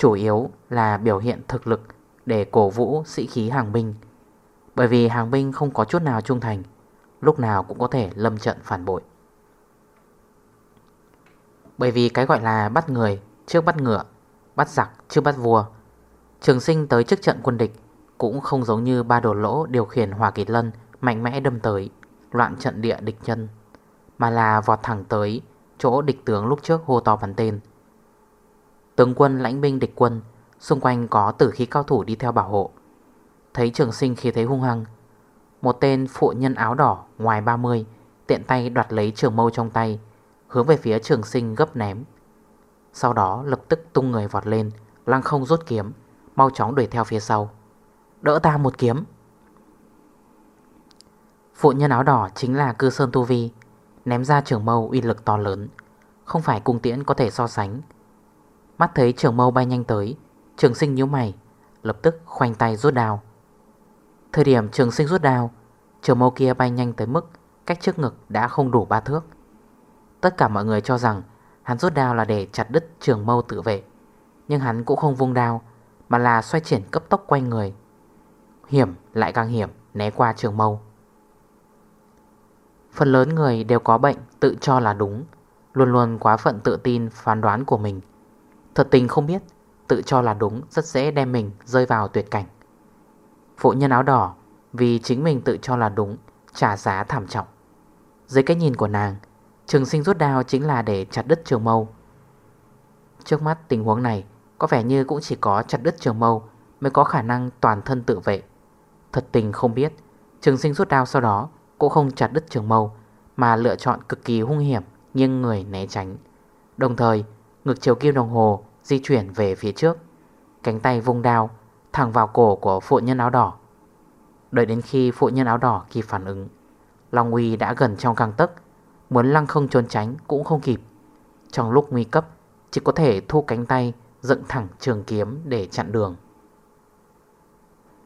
Chủ yếu là biểu hiện thực lực Để cổ vũ sĩ khí hàng binh. Bởi vì hàng binh không có chút nào trung thành, Lúc nào cũng có thể lâm trận phản bội. Bởi vì cái gọi là bắt người trước bắt ngựa, Bắt giặc trước bắt vua, Trường sinh tới trước trận quân địch Cũng không giống như ba đồ lỗ điều khiển hòa kỳ lân Mạnh mẽ đâm tới, Loạn trận địa địch nhân, Mà là vọt thẳng tới Chỗ địch tướng lúc trước hô to bắn tên. Tướng quân lãnh binh địch quân, Xung quanh có tử khí cao thủ đi theo bảo hộ. Thấy trường sinh khi thấy hung hăng, Một tên phụ nhân áo đỏ ngoài 30 Tiện tay đoạt lấy trường mâu trong tay, Hướng về phía trường sinh gấp ném. Sau đó lập tức tung người vọt lên, Lăng không rút kiếm, Mau chóng đuổi theo phía sau. Đỡ ta một kiếm. Phụ nhân áo đỏ chính là cư sơn tu vi, Ném ra trường mâu uy lực to lớn, Không phải cung tiễn có thể so sánh. Mắt thấy trường mâu bay nhanh tới, Trường sinh nhíu mày, Lập tức khoanh tay rút đao. Thời điểm trường sinh rút đao, Trường mâu kia bay nhanh tới mức Cách trước ngực đã không đủ ba thước. Tất cả mọi người cho rằng Hắn rút đao là để chặt đứt trường mâu tự vệ, Nhưng hắn cũng không vung đao, Mà là xoay chuyển cấp tốc quanh người. Hiểm, lại càng hiểm, Né qua trường mâu. Phần lớn người đều có bệnh, Tự cho là đúng, Luôn luôn quá phận tự tin, phán đoán của mình. Thật tình không biết, Tự cho là đúng, rất dễ đem mình rơi vào tuyệt cảnh. Phụ nhân áo đỏ, Vì chính mình tự cho là đúng, Trả giá thảm trọng. Dưới cái nhìn của nàng, Trường sinh rút đao chính là để chặt đứt trường mâu. Trước mắt tình huống này, Có vẻ như cũng chỉ có chặt đứt trường mâu Mới có khả năng toàn thân tự vệ. Thật tình không biết, Trường sinh rút đao sau đó Cũng không chặt đứt trường mâu Mà lựa chọn cực kỳ hung hiểm Nhưng người né tránh. Đồng thời Ngực chiều kim đồng hồ Di chuyển về phía trước. Cánh tay vung đao, Thẳng vào cổ của phụ nhân áo đỏ. Đợi đến khi phụ nhân áo đỏ kịp phản ứng, Long Uy đã gần trong căng tấc. Muốn lăng không trốn tránh cũng không kịp. Trong lúc nguy cấp, Chỉ có thể thu cánh tay Dựng thẳng trường kiếm để chặn đường.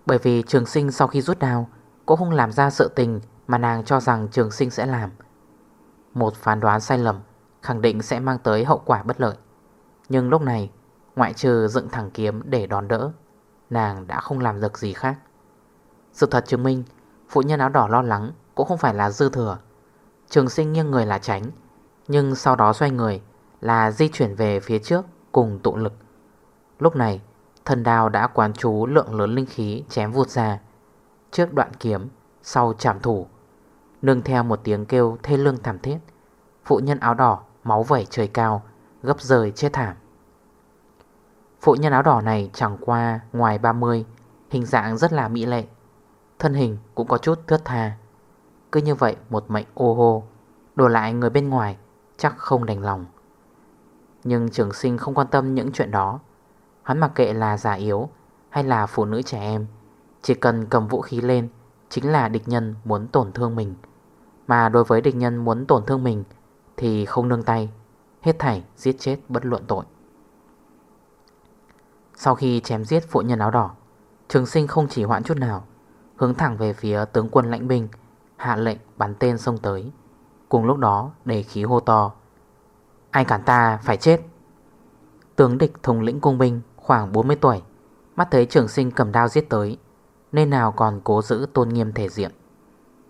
Bởi vì trường sinh sau khi rút đao Cũng không làm ra sự tình Mà nàng cho rằng trường sinh sẽ làm. Một phán đoán sai lầm Khẳng định sẽ mang tới hậu quả bất lợi. Nhưng lúc này, Ngoại trừ dựng thẳng kiếm để đón đỡ, Nàng đã không làm được gì khác. Sự thật chứng minh, Phụ nhân áo đỏ lo lắng Cũng không phải là dư thừa. Trường sinh nghiêng người là tránh, Nhưng sau đó xoay người Là di chuyển về phía trước cùng tụ lực. Lúc này, Thần đào đã quán chú lượng lớn linh khí chém vụt ra. Trước đoạn kiếm, Sau chạm thủ, Nương theo một tiếng kêu thê lương thảm thiết, Phụ nhân áo đỏ Máu vẩy trời cao Gấp rời chết thảm. Phụ nhân áo đỏ này chẳng qua ngoài 30 Hình dạng rất là mỹ lệ, Thân hình cũng có chút thướt tha. Cứ như vậy một mệnh ô hô Đổ lại người bên ngoài Chắc không đành lòng. Nhưng trường sinh không quan tâm những chuyện đó. Hắn mặc kệ là già yếu Hay là phụ nữ trẻ em, Chỉ cần cầm vũ khí lên Chính là địch nhân muốn tổn thương mình. Mà đối với địch nhân muốn tổn thương mình Thì không nương tay. Hết thảy giết chết bất luận tội. Sau khi chém giết phụ nhân áo đỏ, Trường sinh không chỉ hoãn chút nào, Hướng thẳng về phía tướng quân lãnh binh Hạ lệnh bắn tên xông tới. Cùng lúc đó, đầy khí hô to, Ai cản ta phải chết? Tướng địch thống lĩnh cung binh khoảng 40 tuổi, Mắt thấy trường sinh cầm đao giết tới Nên nào còn cố giữ tôn nghiêm thể diện.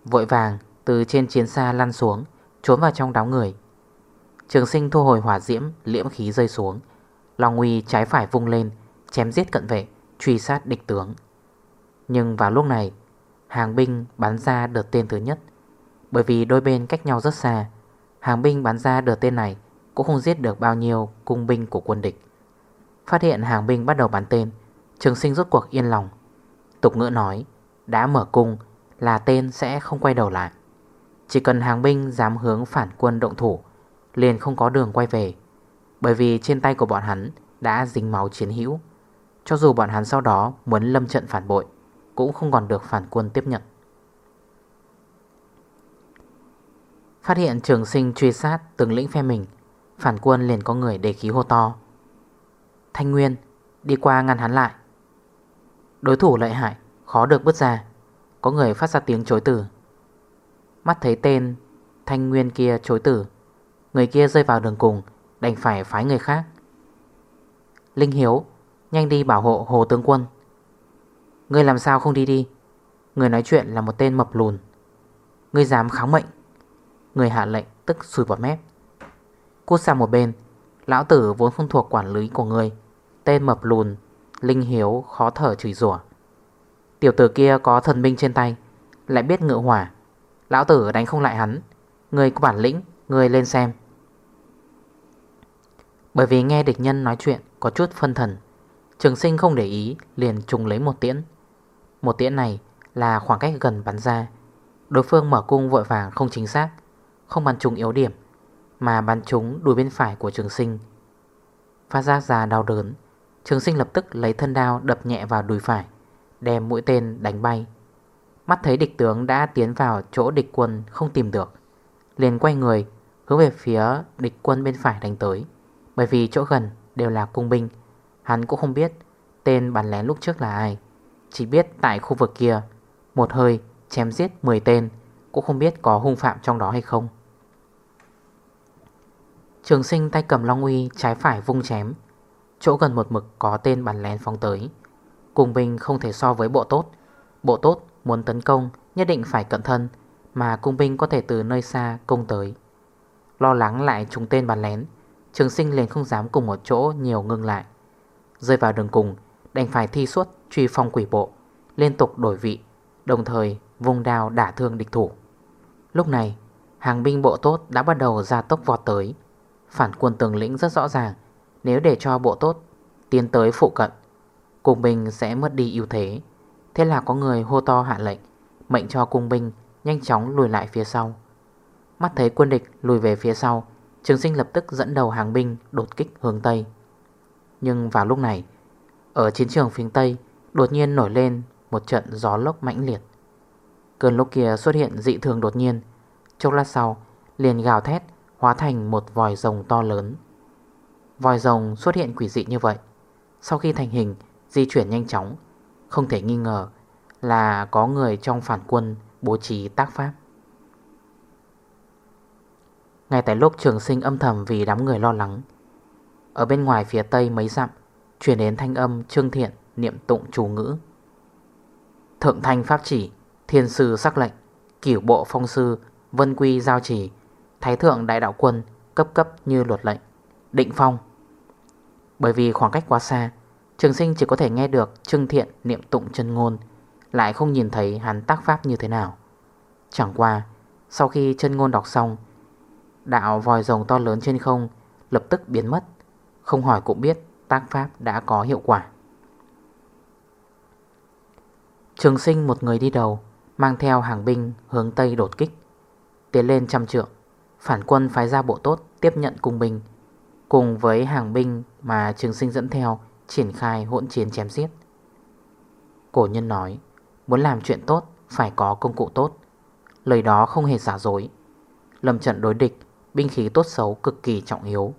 Vội vàng từ trên chiến xa lăn xuống, Trốn vào trong đám người. Trường sinh thu hồi hỏa diễm, Liễm khí rơi xuống. Long uy trái phải vung lên, Chém giết cận vệ, Truy sát địch tướng. Nhưng vào lúc này, Hàng binh bắn ra đợt tên thứ nhất. Bởi vì đôi bên cách nhau rất xa, Hàng binh bắn ra đợt tên này Cũng không giết được bao nhiêu cung binh của quân địch. Phát hiện hàng binh bắt đầu bắn tên, Trường sinh rốt cuộc yên lòng. Tục ngữ nói, Đã mở cung là tên sẽ không quay đầu lại. Chỉ cần hàng binh dám hướng phản quân động thủ Liền không có đường quay về. Bởi vì trên tay của bọn hắn Đã dính máu chiến hữu. Cho dù bọn hắn sau đó muốn lâm trận phản bội, Cũng không còn được phản quân tiếp nhận. Phát hiện trường sinh truy sát từng lĩnh phe mình, Phản quân liền có người đề khí hô to. Thanh Nguyên, Đi qua ngăn hắn lại. Đối thủ lợi hại, Khó được bước ra. Có người phát ra tiếng chối tử Mắt thấy tên Thanh Nguyên kia chối tử Người kia rơi vào đường cùng, Đành phải phái người khác. Linh Hiếu, Nhanh đi bảo hộ Hồ Tướng Quân. Ngươi làm sao không đi đi? Người nói chuyện là một tên mập lùn. Ngươi dám kháng mệnh. Người hạ lệnh tức sùi vào mép. Cút sang một bên, Lão tử vốn không thuộc quản lý của ngươi. Tên mập lùn, Linh Hiếu khó thở chửi rủa. Tiểu tử kia có thần binh trên tay, Lại biết ngựa hỏa. Lão tử đánh không lại hắn. Người có bản lĩnh Người lên xem. Bởi vì nghe địch nhân nói chuyện Có chút phân thần, Trường sinh không để ý, Liền trùng lấy một tiễn. Một tiễn này là khoảng cách gần bắn ra. Đối phương mở cung vội vàng không chính xác, Không bắn trúng yếu điểm, Mà bắn trúng đuôi bên phải của trường sinh. Phát giác ra đau đớn, Trường sinh lập tức lấy thân đao đập nhẹ vào đùi phải, Đem mũi tên đánh bay. Mắt thấy địch tướng đã tiến vào chỗ địch quân không tìm được, Liền quay người Hướng về phía địch quân bên phải đánh tới. Bởi vì chỗ gần đều là cung binh. Hắn cũng không biết Tên bắn lén lúc trước là ai. Chỉ biết tại khu vực kia, Một hơi chém giết 10 tên, Cũng không biết có hung phạm trong đó hay không. Trường sinh tay cầm long uy Trái phải vung chém. Chỗ gần một mực có tên bắn lén phóng tới. Cùng binh không thể so với bộ tốt. Bộ tốt muốn tấn công Nhất định phải cẩn thân Mà cung binh có thể từ nơi xa công tới. Lo lắng lại trúng tên bắn lén Trường sinh liền không dám cùng một chỗ nhiều ngưng lại. Rơi vào đường cùng, Đành phải thi suốt, truy phong quỷ bộ, Liên tục đổi vị, Đồng thời vùng đao đả thương địch thủ. Lúc này, Hàng binh bộ tốt đã bắt đầu ra tốc vọt tới. Phản quân tường lĩnh rất rõ ràng, nếu để cho bộ tốt tiến tới phụ cận Cung binh sẽ mất đi ưu thế. Thế là có người hô to hạ lệnh, Mệnh cho cung binh nhanh chóng lùi lại phía sau. Mắt thấy quân địch lùi về phía sau Trường sinh lập tức dẫn đầu hàng binh đột kích hướng Tây. Nhưng vào lúc này, Ở chiến trường phía Tây, Đột nhiên nổi lên một trận gió lốc mãnh liệt. Cơn lốc kia xuất hiện dị thường đột nhiên. Chốc lát sau, liền gào thét, Hóa thành một vòi rồng to lớn. Vòi rồng xuất hiện quỷ dị như vậy. Sau khi thành hình, Di chuyển nhanh chóng. Không thể nghi ngờ là có người trong phản quân bố trí tác pháp. Ngay tại lúc trường sinh âm thầm vì đám người lo lắng, Ở bên ngoài phía tây mấy dặm Chuyển đến thanh âm trương thiện niệm tụng chủ ngữ. Thượng thanh pháp chỉ, Thiên sư sắc lệnh Kiểu bộ phong sư, Vân quy giao chỉ, Thái thượng đại đạo quân Cấp cấp như luật lệnh, Định phong. Bởi vì khoảng cách quá xa, Trường sinh chỉ có thể nghe được Trương thiện niệm tụng chân ngôn, Lại không nhìn thấy hắn tác pháp như thế nào. Chẳng qua, Sau khi chân ngôn đọc xong Đạo vòi rồng to lớn trên không Lập tức biến mất. Không hỏi cũng biết tác pháp đã có hiệu quả. Trường sinh một người đi đầu, Mang theo hàng binh hướng Tây đột kích, Tiến lên trăm trượng, Phản quân phái ra bộ tốt Tiếp nhận cung binh, Cùng với hàng binh mà trường sinh dẫn theo Triển khai hỗn chiến chém giết. Cổ nhân nói, Muốn làm chuyện tốt, phải có công cụ tốt. Lời đó không hề giả dối. Lâm trận đối địch Binh khí tốt xấu cực kỳ trọng yếu.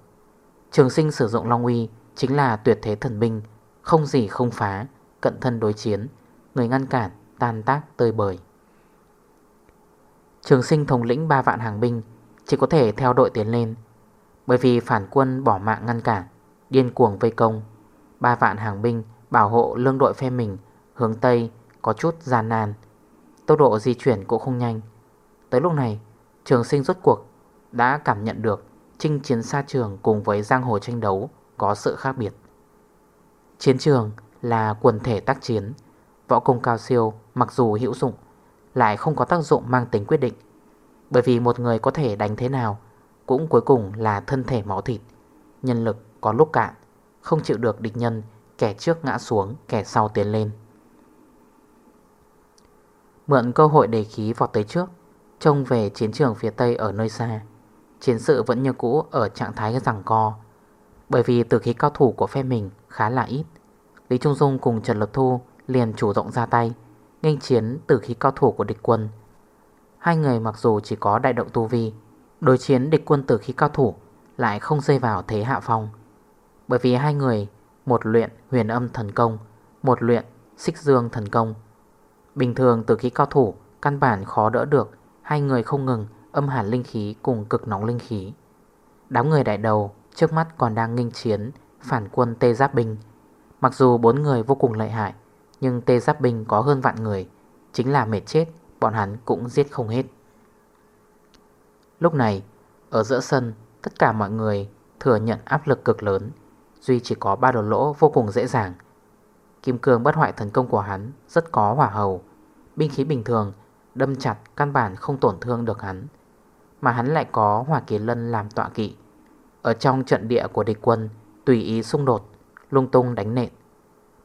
Trường sinh sử dụng Long Uy Chính là tuyệt thế thần binh, Không gì không phá, Cận thân đối chiến, Người ngăn cản Tan tác, tơi bời. Trường sinh thống lĩnh 3 vạn hàng binh Chỉ có thể theo đội tiến lên, Bởi vì phản quân bỏ mạng ngăn cản, Điên cuồng vây công. 3 vạn hàng binh bảo hộ lương đội phe mình, Hướng Tây có chút gian nan. Tốc độ di chuyển cũng không nhanh. Tới lúc này, Trường sinh rốt cuộc đã cảm nhận được Chinh chiến xa trường cùng với giang hồ tranh đấu Có sự khác biệt. Chiến trường là quần thể tác chiến, Võ công cao siêu mặc dù hữu dụng, Lại không có tác dụng mang tính quyết định. Bởi vì một người có thể đánh thế nào Cũng cuối cùng là thân thể máu thịt, Nhân lực có lúc cạn, Không chịu được địch nhân Kẻ trước ngã xuống, Kẻ sau tiến lên. Mượn cơ hội đề khí vọt tới trước, Trông về chiến trường phía Tây ở nơi xa. Chiến sự vẫn như cũ ở trạng thái rằng co. Bởi vì từ khí cao thủ của phe mình khá là ít, Lý Trung Dung cùng Trần Lập Thu liền chủ động ra tay, Nghênh chiến từ khí cao thủ của địch quân. Hai người mặc dù chỉ có đại động tu vi, Đối chiến địch quân từ khí cao thủ Lại không rơi vào thế hạ phong. Bởi vì hai người, Một luyện huyền âm thần công, Một luyện xích dương thần công. Bình thường từ khí cao thủ Căn bản khó đỡ được, Hai người không ngừng âm hàn linh khí cùng cực nóng linh khí. Đám người đại đầu trước mắt còn đang nghênh chiến, Phản quân Tê Giáp Binh. Mặc dù bốn người vô cùng lợi hại, Nhưng Tê Giáp Binh có hơn vạn người, Chính là mệt chết, Bọn hắn cũng giết không hết. Lúc này, Ở giữa sân, Tất cả mọi người thừa nhận áp lực cực lớn, Duy chỉ có ba đồ lỗ vô cùng dễ dàng. Kim cương bất hoại thần công của hắn Rất có hỏa hầu, Binh khí bình thường, Đâm chặt căn bản không tổn thương được hắn. Mà hắn lại có hỏa kỳ lân làm tọa kỵ. Ở trong trận địa của địch quân, Tùy ý xung đột, Lung tung đánh nện.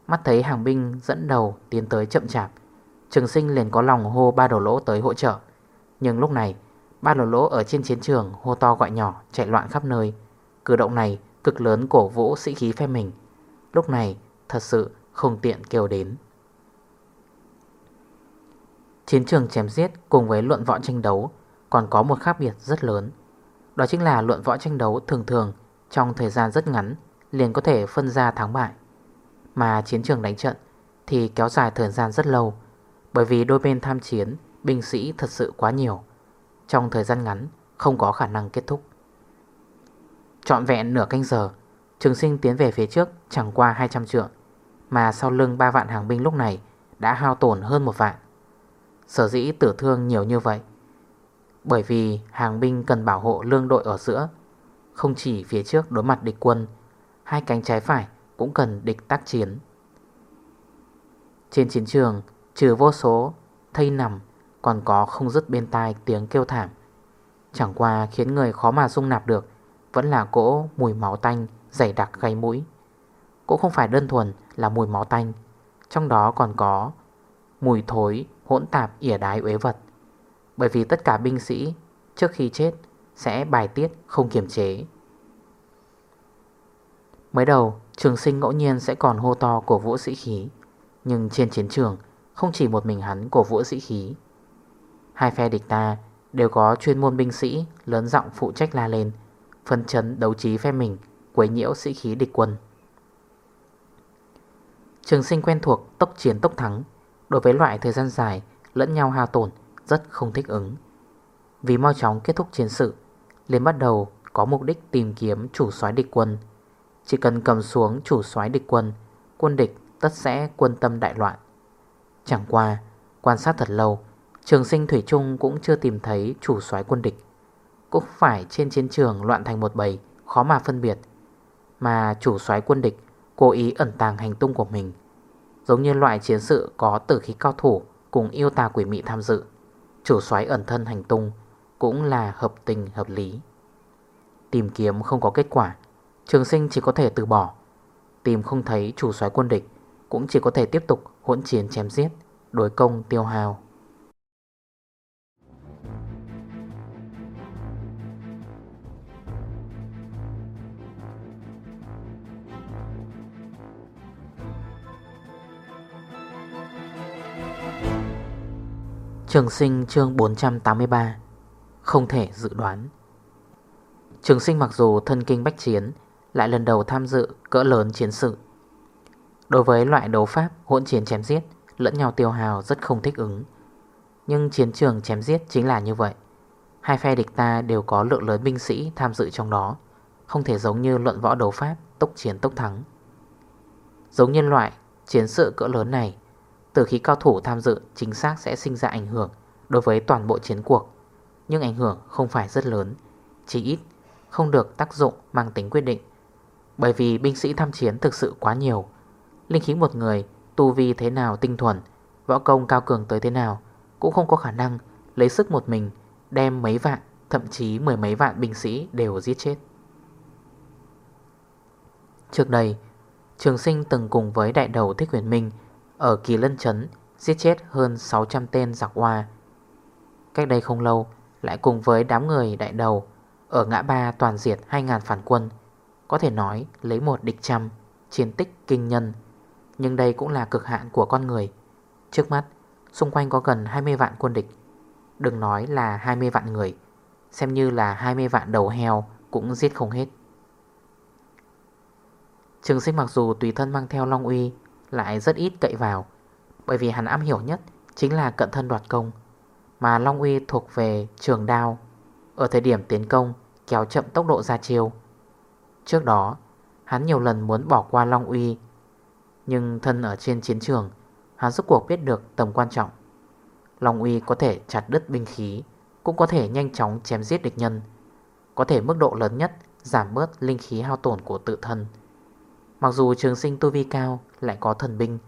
Mắt thấy hàng binh dẫn đầu tiến tới chậm chạp, Trường sinh liền có lòng hô ba đầu lỗ tới hỗ trợ. Nhưng lúc này, Ba đầu lỗ ở trên chiến trường hô to gọi nhỏ, Chạy loạn khắp nơi. Cử động này cực lớn cổ vũ sĩ khí phe mình. Lúc này, thật sự không tiện kêu đến. Chiến trường chém giết cùng với luận võ tranh đấu còn có một khác biệt rất lớn. Đó chính là luận võ tranh đấu thường thường trong thời gian rất ngắn liền có thể phân ra thắng bại. Mà chiến trường đánh trận thì kéo dài thời gian rất lâu bởi vì đôi bên tham chiến, binh sĩ thật sự quá nhiều. Trong thời gian ngắn, không có khả năng kết thúc. Trọn vẹn nửa canh giờ, Trường sinh tiến về phía trước chẳng qua 200 trượng, Mà sau lưng 3 vạn hàng binh lúc này Đã hao tổn hơn một vạn Sở dĩ tử thương nhiều như vậy bởi vì hàng binh cần bảo hộ lương đội ở giữa. Không chỉ phía trước đối mặt địch quân, Hai cánh trái phải cũng cần địch tác chiến. Trên chiến trường, trừ vô số thây nằm, Còn có không dứt bên tai tiếng kêu thảm. Chẳng qua khiến người khó mà dung nạp được, Vẫn là cỗ mùi máu tanh dày đặc gây mũi. Cũng không phải đơn thuần là mùi máu tanh, Trong đó còn có mùi thối hỗn tạp ỉa đái uế vật. Bởi vì tất cả binh sĩ trước khi chết sẽ bài tiết không kiềm chế. Mới đầu, trường sinh ngẫu nhiên sẽ còn hô to của vũ sĩ khí, Nhưng trên chiến trường, không chỉ một mình hắn của vũ sĩ khí. Hai phe địch ta đều có chuyên môn binh sĩ lớn giọng phụ trách la lên, Phân chấn đấu trí phe mình, quấy nhiễu sĩ khí địch quân. Trường sinh quen thuộc tốc chiến tốc thắng, Đối với loại thời gian dài lẫn nhau hao tổn rất không thích ứng. Vì mau chóng kết thúc chiến sự, liền bắt đầu có mục đích tìm kiếm chủ soái địch quân. Chỉ cần cầm xuống chủ soái địch quân Quân địch tất sẽ quân tâm đại loạn. Chẳng qua, quan sát thật lâu, Trường sinh Thủy Trung cũng chưa tìm thấy chủ soái quân địch. Cũng phải trên chiến trường loạn thành một bầy, Khó mà phân biệt. Mà chủ soái quân địch Cố ý ẩn tàng hành tung của mình, Giống như loại chiến sự có tử khí cao thủ Cùng yêu tà quỷ mị tham dự. Chủ soái ẩn thân hành tung Cũng là hợp tình, hợp lý. Tìm kiếm không có kết quả, Trường sinh chỉ có thể từ bỏ. Tìm không thấy chủ soái quân địch Cũng chỉ có thể tiếp tục hỗn chiến chém giết, Đối công tiêu hào Trường sinh chương 483 Không thể dự đoán. Trường sinh mặc dù thân kinh bách chiến, Lại lần đầu tham dự cỡ lớn chiến sự. Đối với loại đấu pháp hỗn chiến chém giết, Lẫn nhau tiêu hào rất không thích ứng. Nhưng chiến trường chém giết chính là như vậy. Hai phe địch ta đều có lượng lớn binh sĩ tham dự trong đó, Không thể giống như luận võ đấu pháp Tốc chiến tốc thắng. Giống nhân loại, chiến sự cỡ lớn này từ khi cao thủ tham dự, Chính xác sẽ sinh ra ảnh hưởng Đối với toàn bộ chiến cuộc. Nhưng ảnh hưởng không phải rất lớn, Chỉ ít không được tác dụng mang tính quyết định. Bởi vì binh sĩ tham chiến thực sự quá nhiều, Linh khí một người, Tu vi thế nào, tinh thuần, Võ công cao cường tới thế nào, Cũng không có khả năng lấy sức một mình Đem mấy vạn, Thậm chí mười mấy vạn binh sĩ đều giết chết. Trước đây, Trường sinh từng cùng với đại đầu Thích Huyền Minh ở Kỳ Lân chấn, Giết chết hơn 600 tên giặc hoa. Cách đây không lâu, Lại cùng với đám người đại đầu, Ở ngã ba toàn diệt 2.000 phản quân, Có thể nói lấy một địch trăm, Chiến tích kinh nhân. Nhưng đây cũng là cực hạn của con người. Trước mắt, Xung quanh có gần 20 vạn quân địch. Đừng nói là 20 vạn người, Xem như là 20 vạn đầu heo Cũng giết không hết. Trường sinh mặc dù tùy thân mang theo Long Uy lại rất ít cậy vào, Bởi vì hắn am hiểu nhất Chính là cận thân đoạt công, Mà Long Uy thuộc về trường đao, Ở thời điểm tiến công Kéo chậm tốc độ ra chiêu. Trước đó, Hắn nhiều lần muốn bỏ qua Long Uy, Nhưng thân ở trên chiến trường, Hắn rốt cuộc biết được tầm quan trọng. Long Uy có thể chặt đứt binh khí, Cũng có thể nhanh chóng chém giết địch nhân, Có thể mức độ lớn nhất Giảm bớt linh khí hao tổn của tự thân. Mặc dù trường sinh tu vi cao, Lại có thần binh,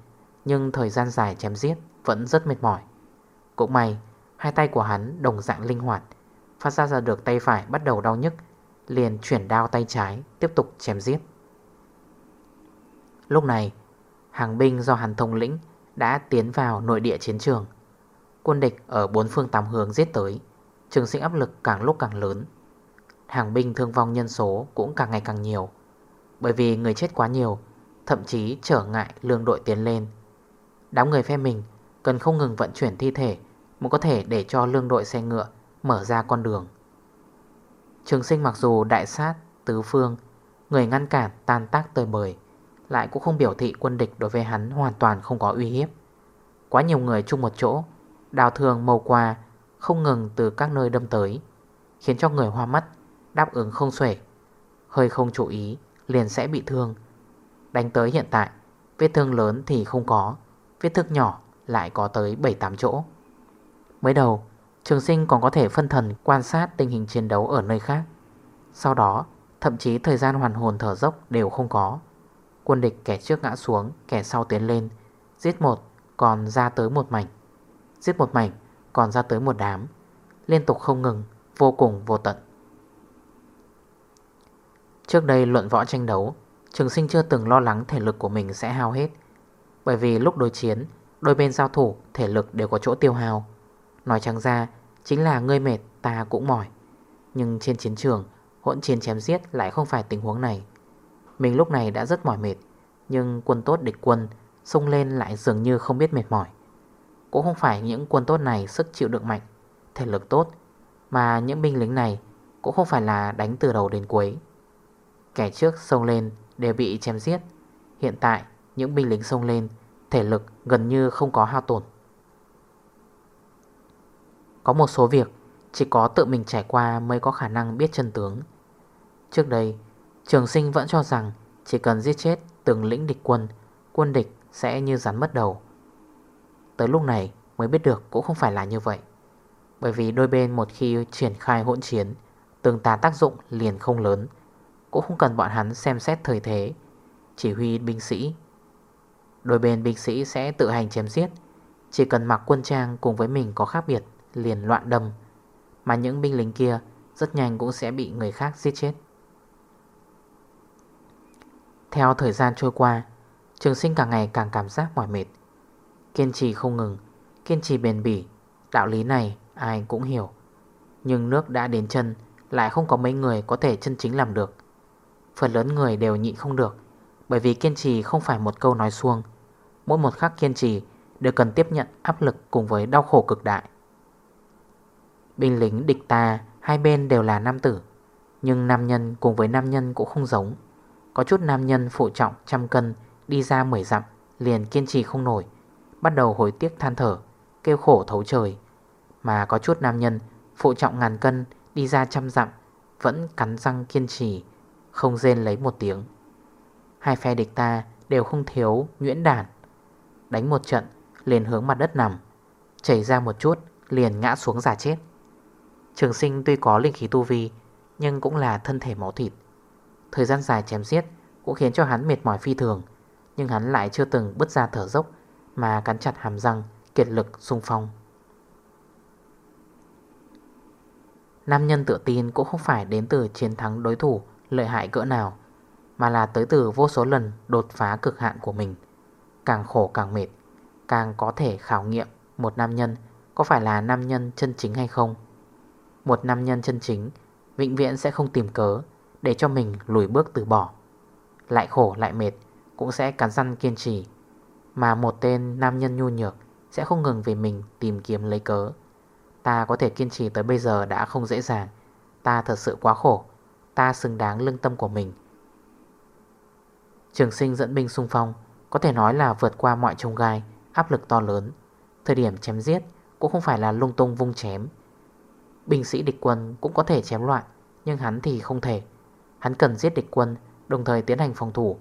Nhưng thời gian dài chém giết Vẫn rất mệt mỏi. Cũng may, Hai tay của hắn đồng dạng linh hoạt, Phát ra ra được tay phải bắt đầu đau nhức, Liền chuyển đao tay trái Tiếp tục chém giết. Lúc này, Hàng binh do hắn thông lĩnh Đã tiến vào nội địa chiến trường. Quân địch ở bốn phương tám hướng giết tới, Trường sinh áp lực càng lúc càng lớn. Hàng binh thương vong nhân số cũng càng ngày càng nhiều. Bởi vì người chết quá nhiều, Thậm chí trở ngại lương đội tiến lên. Đám người phe mình Cần không ngừng vận chuyển thi thể Mới có thể để cho lương đội xe ngựa Mở ra con đường. Trường sinh mặc dù đại sát Tứ phương, Người ngăn cản tan tác tơi bời, Lại cũng không biểu thị quân địch đối với hắn Hoàn toàn không có uy hiếp. Quá nhiều người chung một chỗ, Đào thường màu qua Không ngừng từ các nơi đâm tới, Khiến cho người hoa mắt Đáp ứng không xuể, Hơi không chú ý liền sẽ bị thương. Đánh tới hiện tại, Vết thương lớn thì không có, Vết thương nhỏ lại có tới 7-8 chỗ. Mới đầu, Trường sinh còn có thể phân thần quan sát tình hình chiến đấu ở nơi khác. Sau đó, Thậm chí thời gian hoàn hồn thở dốc đều không có. Quân địch kẻ trước ngã xuống, Kẻ sau tiến lên, Giết một còn ra tới một mảnh. Giết một mảnh còn ra tới một đám, Liên tục không ngừng, Vô cùng vô tận. Trước đây luận võ tranh đấu, Trường sinh chưa từng lo lắng thể lực của mình sẽ hao hết. Bởi vì lúc đối chiến, Đôi bên giao thủ, thể lực đều có chỗ tiêu hao. Nói trắng ra, Chính là ngươi mệt, ta cũng mỏi. Nhưng trên chiến trường, Hỗn chiến chém giết lại không phải tình huống này. Mình lúc này đã rất mỏi mệt, Nhưng quân tốt địch quân, Xông lên lại dường như không biết mệt mỏi. Cũng không phải những quân tốt này sức chịu đựng mạnh, Thể lực tốt, Mà những binh lính này Cũng không phải là đánh từ đầu đến cuối. Kẻ trước sông lên đều bị chém giết. Hiện tại, những binh lính sông lên, Thể lực gần như không có hao tổn. Có một số việc, Chỉ có tự mình trải qua mới có khả năng biết chân tướng. Trước đây, Trường sinh vẫn cho rằng Chỉ cần giết chết từng lĩnh địch quân Quân địch sẽ như rắn mất đầu. Tới lúc này mới biết được cũng không phải là như vậy. Bởi vì đôi bên một khi triển khai hỗn chiến Từng tà tác dụng liền không lớn. Cũng không cần bọn hắn xem xét thời thế. Chỉ huy binh sĩ. Đôi bên binh sĩ sẽ tự hành chém giết. Chỉ cần mặc quân trang cùng với mình có khác biệt, Liền loạn đâm Mà những binh lính kia Rất nhanh cũng sẽ bị người khác giết chết. Theo thời gian trôi qua, Trường sinh càng ngày càng cảm giác mỏi mệt. Kiên trì không ngừng, Kiên trì bền bỉ, Đạo lý này ai cũng hiểu. Nhưng nước đã đến chân, Lại không có mấy người có thể chân chính làm được. Phần lớn người đều nhịn không được, Bởi vì kiên trì không phải một câu nói xuông. Mỗi một khắc kiên trì Đều cần tiếp nhận áp lực cùng với đau khổ cực đại. Binh lính địch ta, Hai bên đều là nam tử, Nhưng nam nhân cùng với nam nhân cũng không giống. Có chút nam nhân phụ trọng trăm cân, Đi ra 10 dặm, Liền kiên trì không nổi, Bắt đầu hối tiếc than thở, Kêu khổ thấu trời. Mà có chút nam nhân phụ trọng ngàn cân, Đi ra trăm dặm, Vẫn cắn răng kiên trì. Không rên lấy một tiếng. Hai phe địch ta đều không thiếu nhuyễn đàn Đánh một trận, liền hướng mặt đất nằm. Chảy ra một chút, liền ngã xuống giả chết. Trường sinh tuy có linh khí tu vi, Nhưng cũng là thân thể máu thịt. Thời gian dài chém giết Cũng khiến cho hắn mệt mỏi phi thường, Nhưng hắn lại chưa từng bứt ra thở dốc Mà cắn chặt hàm răng, Kiệt lực xung phong. Nam nhân tự tin cũng không phải đến từ chiến thắng đối thủ lợi hại cỡ nào, Mà là tới từ vô số lần đột phá cực hạn của mình. Càng khổ càng mệt, Càng có thể khảo nghiệm một nam nhân có phải là nam nhân chân chính hay không. Một nam nhân chân chính Vĩnh viễn sẽ không tìm cớ Để cho mình lùi bước từ bỏ. Lại khổ lại mệt Cũng sẽ cắn răn kiên trì, Mà một tên nam nhân nhu nhược Sẽ không ngừng về mình tìm kiếm lấy cớ. Ta có thể kiên trì tới bây giờ đã không dễ dàng, Ta thật sự quá khổ. Ta xứng đáng lương tâm của mình. Trường sinh dẫn binh xung phong, Có thể nói là vượt qua mọi trông gai, Áp lực to lớn. Thời điểm chém giết cũng không phải là lung tung vung chém. Binh sĩ địch quân cũng có thể chém loạn, Nhưng hắn thì không thể. Hắn cần giết địch quân, Đồng thời tiến hành phòng thủ,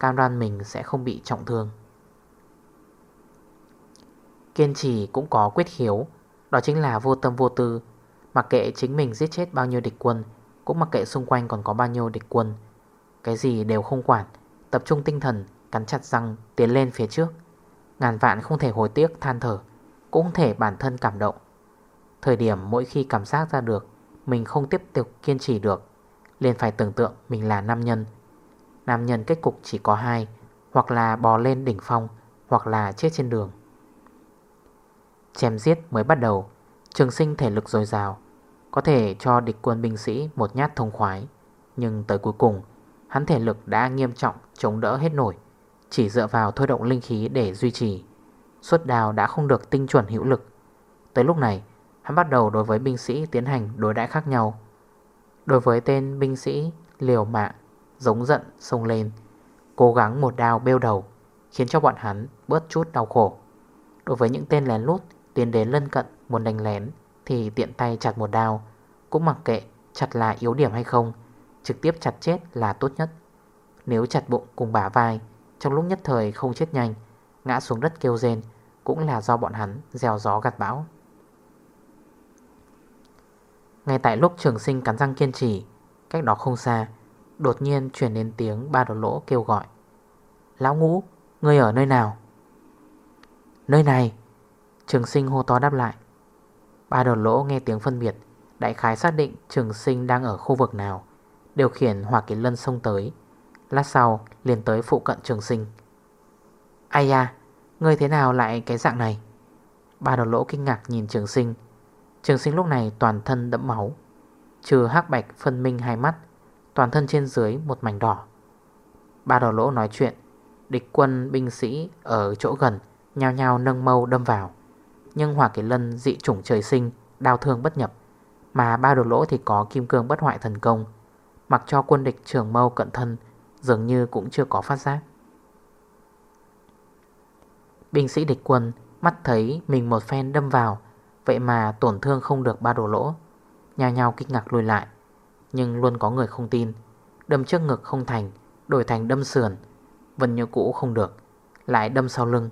Cam đoan mình sẽ không bị trọng thương. Kiên trì cũng có quyết khiếu Đó chính là vô tâm vô tư. Mặc kệ chính mình giết chết bao nhiêu địch quân cũng mặc kệ xung quanh còn có bao nhiêu địch quân, Cái gì đều không quản, Tập trung tinh thần, Cắn chặt răng, tiến lên phía trước. Ngàn vạn không thể hối tiếc, than thở, cũng thể bản thân cảm động. Thời điểm mỗi khi cảm giác ra được, Mình không tiếp tục kiên trì được, liền phải tưởng tượng mình là nam nhân. Nam nhân kết cục chỉ có hai, Hoặc là bò lên đỉnh phong, Hoặc là chết trên đường. Chém giết mới bắt đầu, Trường sinh thể lực dồi dào. Có thể cho địch quân binh sĩ một nhát thông khoái, Nhưng tới cuối cùng, Hắn thể lực đã nghiêm trọng chống đỡ hết nổi. Chỉ dựa vào thôi động linh khí để duy trì Suốt đào đã không được tinh chuẩn hữu lực. Tới lúc này, Hắn bắt đầu đối với binh sĩ tiến hành đối đãi khác nhau. Đối với tên binh sĩ liều mạng, Giống giận sông lên, Cố gắng một đao bêu đầu, Khiến cho bọn hắn bớt chút đau khổ. Đối với những tên lén lút Tiến đến lân cận muốn đánh lén thì tiện tay chặt một đao. Cũng mặc kệ chặt là yếu điểm hay không, Trực tiếp chặt chết là tốt nhất. Nếu chặt bụng cùng bả vai, Trong lúc nhất thời không chết nhanh, Ngã xuống đất kêu rên, cũng là do bọn hắn gieo gió gặt bão. Ngay tại lúc trường sinh cắn răng kiên trì, Cách đó không xa, Đột nhiên chuyển đến tiếng ba đầu lỗ kêu gọi. Lão ngũ, Ngươi ở nơi nào? Nơi này. Trường sinh hô to đáp lại. Ba đầu lỗ nghe tiếng phân biệt, Đại khái xác định trường sinh đang ở khu vực nào, Điều khiển hỏa kiến lân xông tới. Lát sau, liền tới phụ cận trường sinh. Ai da, Ngươi thế nào lại cái dạng này? Ba đầu lỗ kinh ngạc nhìn trường sinh. Trường sinh lúc này toàn thân đẫm máu, Trừ hắc bạch phân minh hai mắt, Toàn thân trên dưới một mảnh đỏ. Ba đầu lỗ nói chuyện, Địch quân binh sĩ ở chỗ gần, Nhao nhao nâng mâu đâm vào. Nhưng hỏa kỳ lân dị chủng trời sinh, Đau thương bất nhập. Mà ba đồ lỗ thì có kim cương bất hoại thần công. Mặc cho quân địch trường mâu cận thân, Dường như cũng chưa có phát giác. Binh sĩ địch quân, mắt thấy mình một phen đâm vào, Vậy mà tổn thương không được ba đồ lỗ. Nhà nhau kinh ngạc lùi lại, Nhưng luôn có người không tin. Đâm trước ngực không thành, Đổi thành đâm sườn, Vẫn như cũ không được, Lại đâm sau lưng.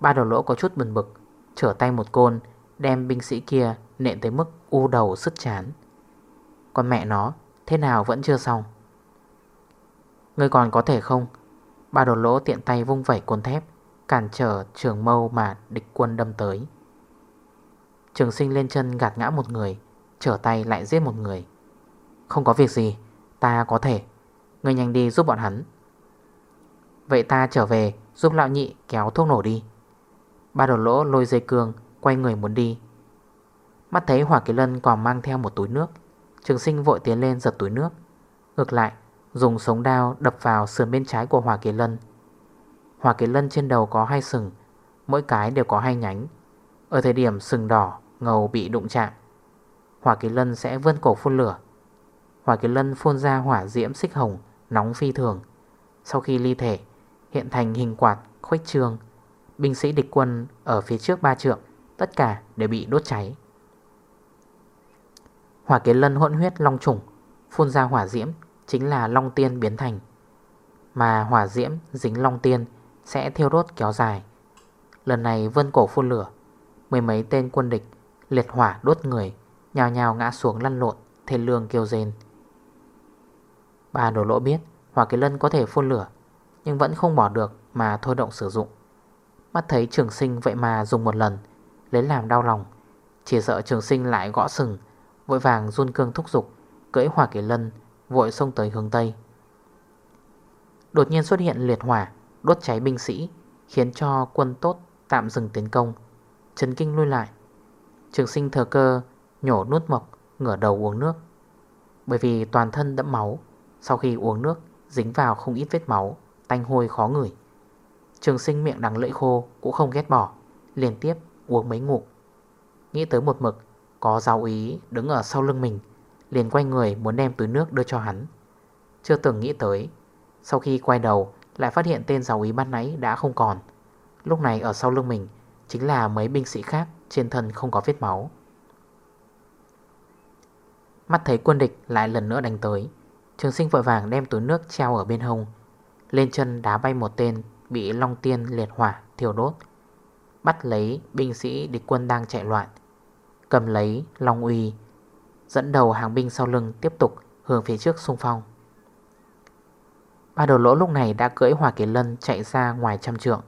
Ba đồ lỗ có chút bần bực Trở tay một côn, Đem binh sĩ kia nện tới mức u đầu sức chán. Con mẹ nó, Thế nào vẫn chưa xong. Ngươi còn có thể không? Ba đột lỗ tiện tay vung vẩy côn thép, Cản trở trường mâu mà địch quân đâm tới. Trường sinh lên chân gạt ngã một người, Trở tay lại giết một người. Không có việc gì, Ta có thể. Ngươi nhanh đi giúp bọn hắn. Vậy ta trở về giúp lão nhị kéo thuốc nổ đi. Ba đầu lỗ lôi dây cương, Quay người muốn đi. Mắt thấy Hỏa Kỳ Lân còn mang theo một túi nước, Trường sinh vội tiến lên giật túi nước. Ngược lại, Dùng sống đao đập vào sườn bên trái của Hỏa Kỳ Lân. Hỏa kỳ lân trên đầu có hai sừng, Mỗi cái đều có hai nhánh. Ở thời điểm sừng đỏ, ngầu bị đụng chạm, Hỏa kỳ lân sẽ vươn cổ phun lửa. Hỏa kỳ lân phun ra hỏa diễm xích hồng, Nóng phi thường. Sau khi ly thể, Hiện thành hình quạt, khuếch trường Binh sĩ địch quân ở phía trước ba trượng, Tất cả đều bị đốt cháy. Hỏa kiến lân hỗn huyết long trùng Phun ra hỏa diễm, Chính là long tiên biến thành. Mà hỏa diễm dính long tiên Sẽ thiêu đốt kéo dài. Lần này vân cổ phun lửa, Mười mấy tên quân địch Liệt hỏa đốt người, Nhào nhào ngã xuống lăn lộn Thê lương kêu rên. Bà đổ lỗ biết Hỏa kế lân có thể phun lửa, Nhưng vẫn không bỏ được mà thôi động sử dụng. Mắt thấy trường sinh vậy mà dùng một lần, Lấy làm đau lòng. Chỉ sợ trường sinh lại gõ sừng, Vội vàng run cương thúc dục Cưỡi hỏa kỷ lân, Vội xông tới hướng Tây. Đột nhiên xuất hiện liệt hỏa, Đốt cháy binh sĩ, Khiến cho quân tốt tạm dừng tiến công. Trấn kinh lui lại. Trường sinh thờ cơ, nhổ nút mộc, Ngửa đầu uống nước. Bởi vì toàn thân đẫm máu, Sau khi uống nước, dính vào không ít vết máu, Tanh hôi khó ngửi. Trường sinh miệng đắng lưỡi khô, Cũng không ghét bỏ Liên tiếp uống mấy ngụm. Nghĩ tới một mực, Có giáo ý đứng ở sau lưng mình, Liền quay người muốn đem túi nước đưa cho hắn. Chưa từng nghĩ tới, Sau khi quay đầu, Lại phát hiện tên giáo ý ban nãy đã không còn. Lúc này ở sau lưng mình, Chính là mấy binh sĩ khác Trên thân không có vết máu. Mắt thấy quân địch lại lần nữa đánh tới, Trường sinh vội vàng đem túi nước treo ở bên hông, Lên chân đá bay một tên Bị Long Tiên liệt hỏa, thiêu đốt. Bắt lấy binh sĩ địch quân đang chạy loạn. Cầm lấy Long Uy, Dẫn đầu hàng binh sau lưng tiếp tục hướng phía trước xung phong. Ba đầu lỗ lúc này đã cưỡi hỏa kỳ lân chạy ra ngoài trăm trượng.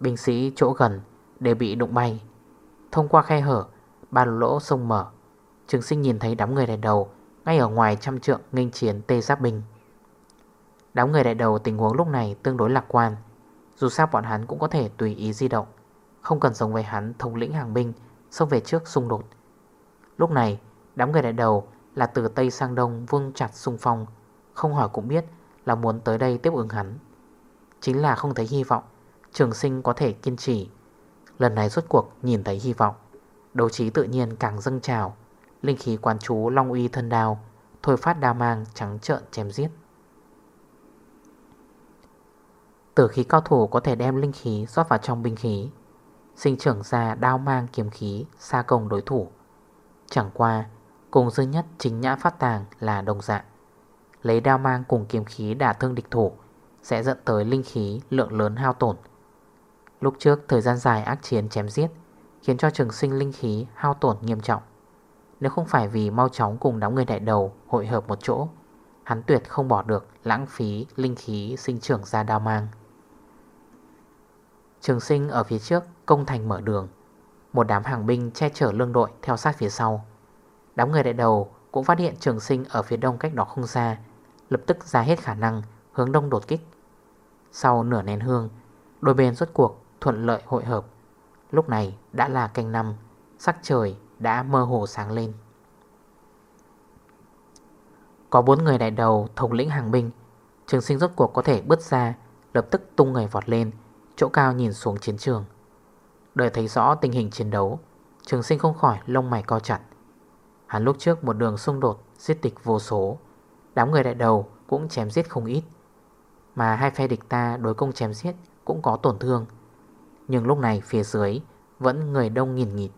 Binh sĩ chỗ gần đều bị đụng bay. Thông qua khe hở, Ba đầu lỗ sông mở. Trường sinh nhìn thấy đám người đại đầu, Ngay ở ngoài trăm trượng nghênh chiến tê giáp binh Đám người đại đầu tình huống lúc này tương đối lạc quan. Dù sao bọn hắn cũng có thể tùy ý di động, Không cần giống với hắn thống lĩnh hàng binh, Xông về trước xung đột. Lúc này, đám người đại đầu Là từ Tây sang Đông vương chặt xung phong, Không hỏi cũng biết là muốn tới đây tiếp ứng hắn. Chính là không thấy hy vọng, Trường sinh có thể kiên trì. Lần này rốt cuộc nhìn thấy hy vọng, Đấu trí tự nhiên càng dâng trào, Linh khí quán chú Long Uy thân đào Thôi phát đa mang trắng trợn chém giết. Tử khí cao thủ có thể đem linh khí rót vào trong binh khí. Sinh trưởng ra đao mang kiếm khí xa công đối thủ. Chẳng qua, Cùng dư nhất chính nhã phát tàng là đồng dạng. Lấy đao mang cùng kiếm khí đả thương địch thủ, Sẽ dẫn tới linh khí lượng lớn hao tổn. Lúc trước, thời gian dài ác chiến chém giết, Khiến cho trường sinh linh khí hao tổn nghiêm trọng. Nếu không phải vì mau chóng cùng đám người đại đầu hội hợp một chỗ, Hắn tuyệt không bỏ được lãng phí linh khí sinh trưởng ra đao mang. Trường sinh ở phía trước, công thành mở đường. Một đám hàng binh che chở lương đội theo sát phía sau. Đám người đại đầu cũng phát hiện trường sinh ở phía đông cách đó không xa, Lập tức ra hết khả năng, hướng đông đột kích. Sau nửa nén hương, Đôi bên rốt cuộc thuận lợi hội hợp. Lúc này đã là canh năm, Sắc trời đã mơ hồ sáng lên. Có bốn người đại đầu, thống lĩnh hàng binh. Trường sinh rốt cuộc có thể bước ra, Lập tức tung người vọt lên. Chỗ cao nhìn xuống chiến trường. Đợi thấy rõ tình hình chiến đấu, Trường sinh không khỏi lông mày co chặt. Hắn lúc trước một đường xung đột, Giết tịch vô số. Đám người đại đầu cũng chém giết không ít. Mà hai phe địch ta đối công chém giết Cũng có tổn thương. Nhưng lúc này phía dưới Vẫn người đông nghìn nghịt.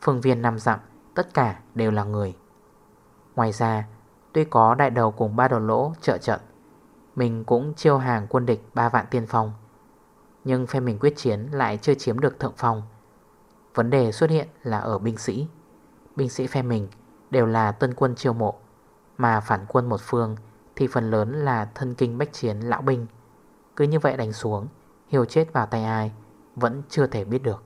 Phương viên nằm dặm, Tất cả đều là người. Ngoài ra, Tuy có đại đầu cùng ba đầu lỗ trợ trận, Mình cũng chiêu hàng quân địch ba vạn tiên phong. Nhưng phe mình quyết chiến lại chưa chiếm được thượng phòng. Vấn đề xuất hiện là ở binh sĩ. Binh sĩ phe mình đều là tân quân chiêu mộ, Mà phản quân một phương thì phần lớn là thân kinh bách chiến lão binh. Cứ như vậy đánh xuống Hiểu chết vào tay ai Vẫn chưa thể biết được.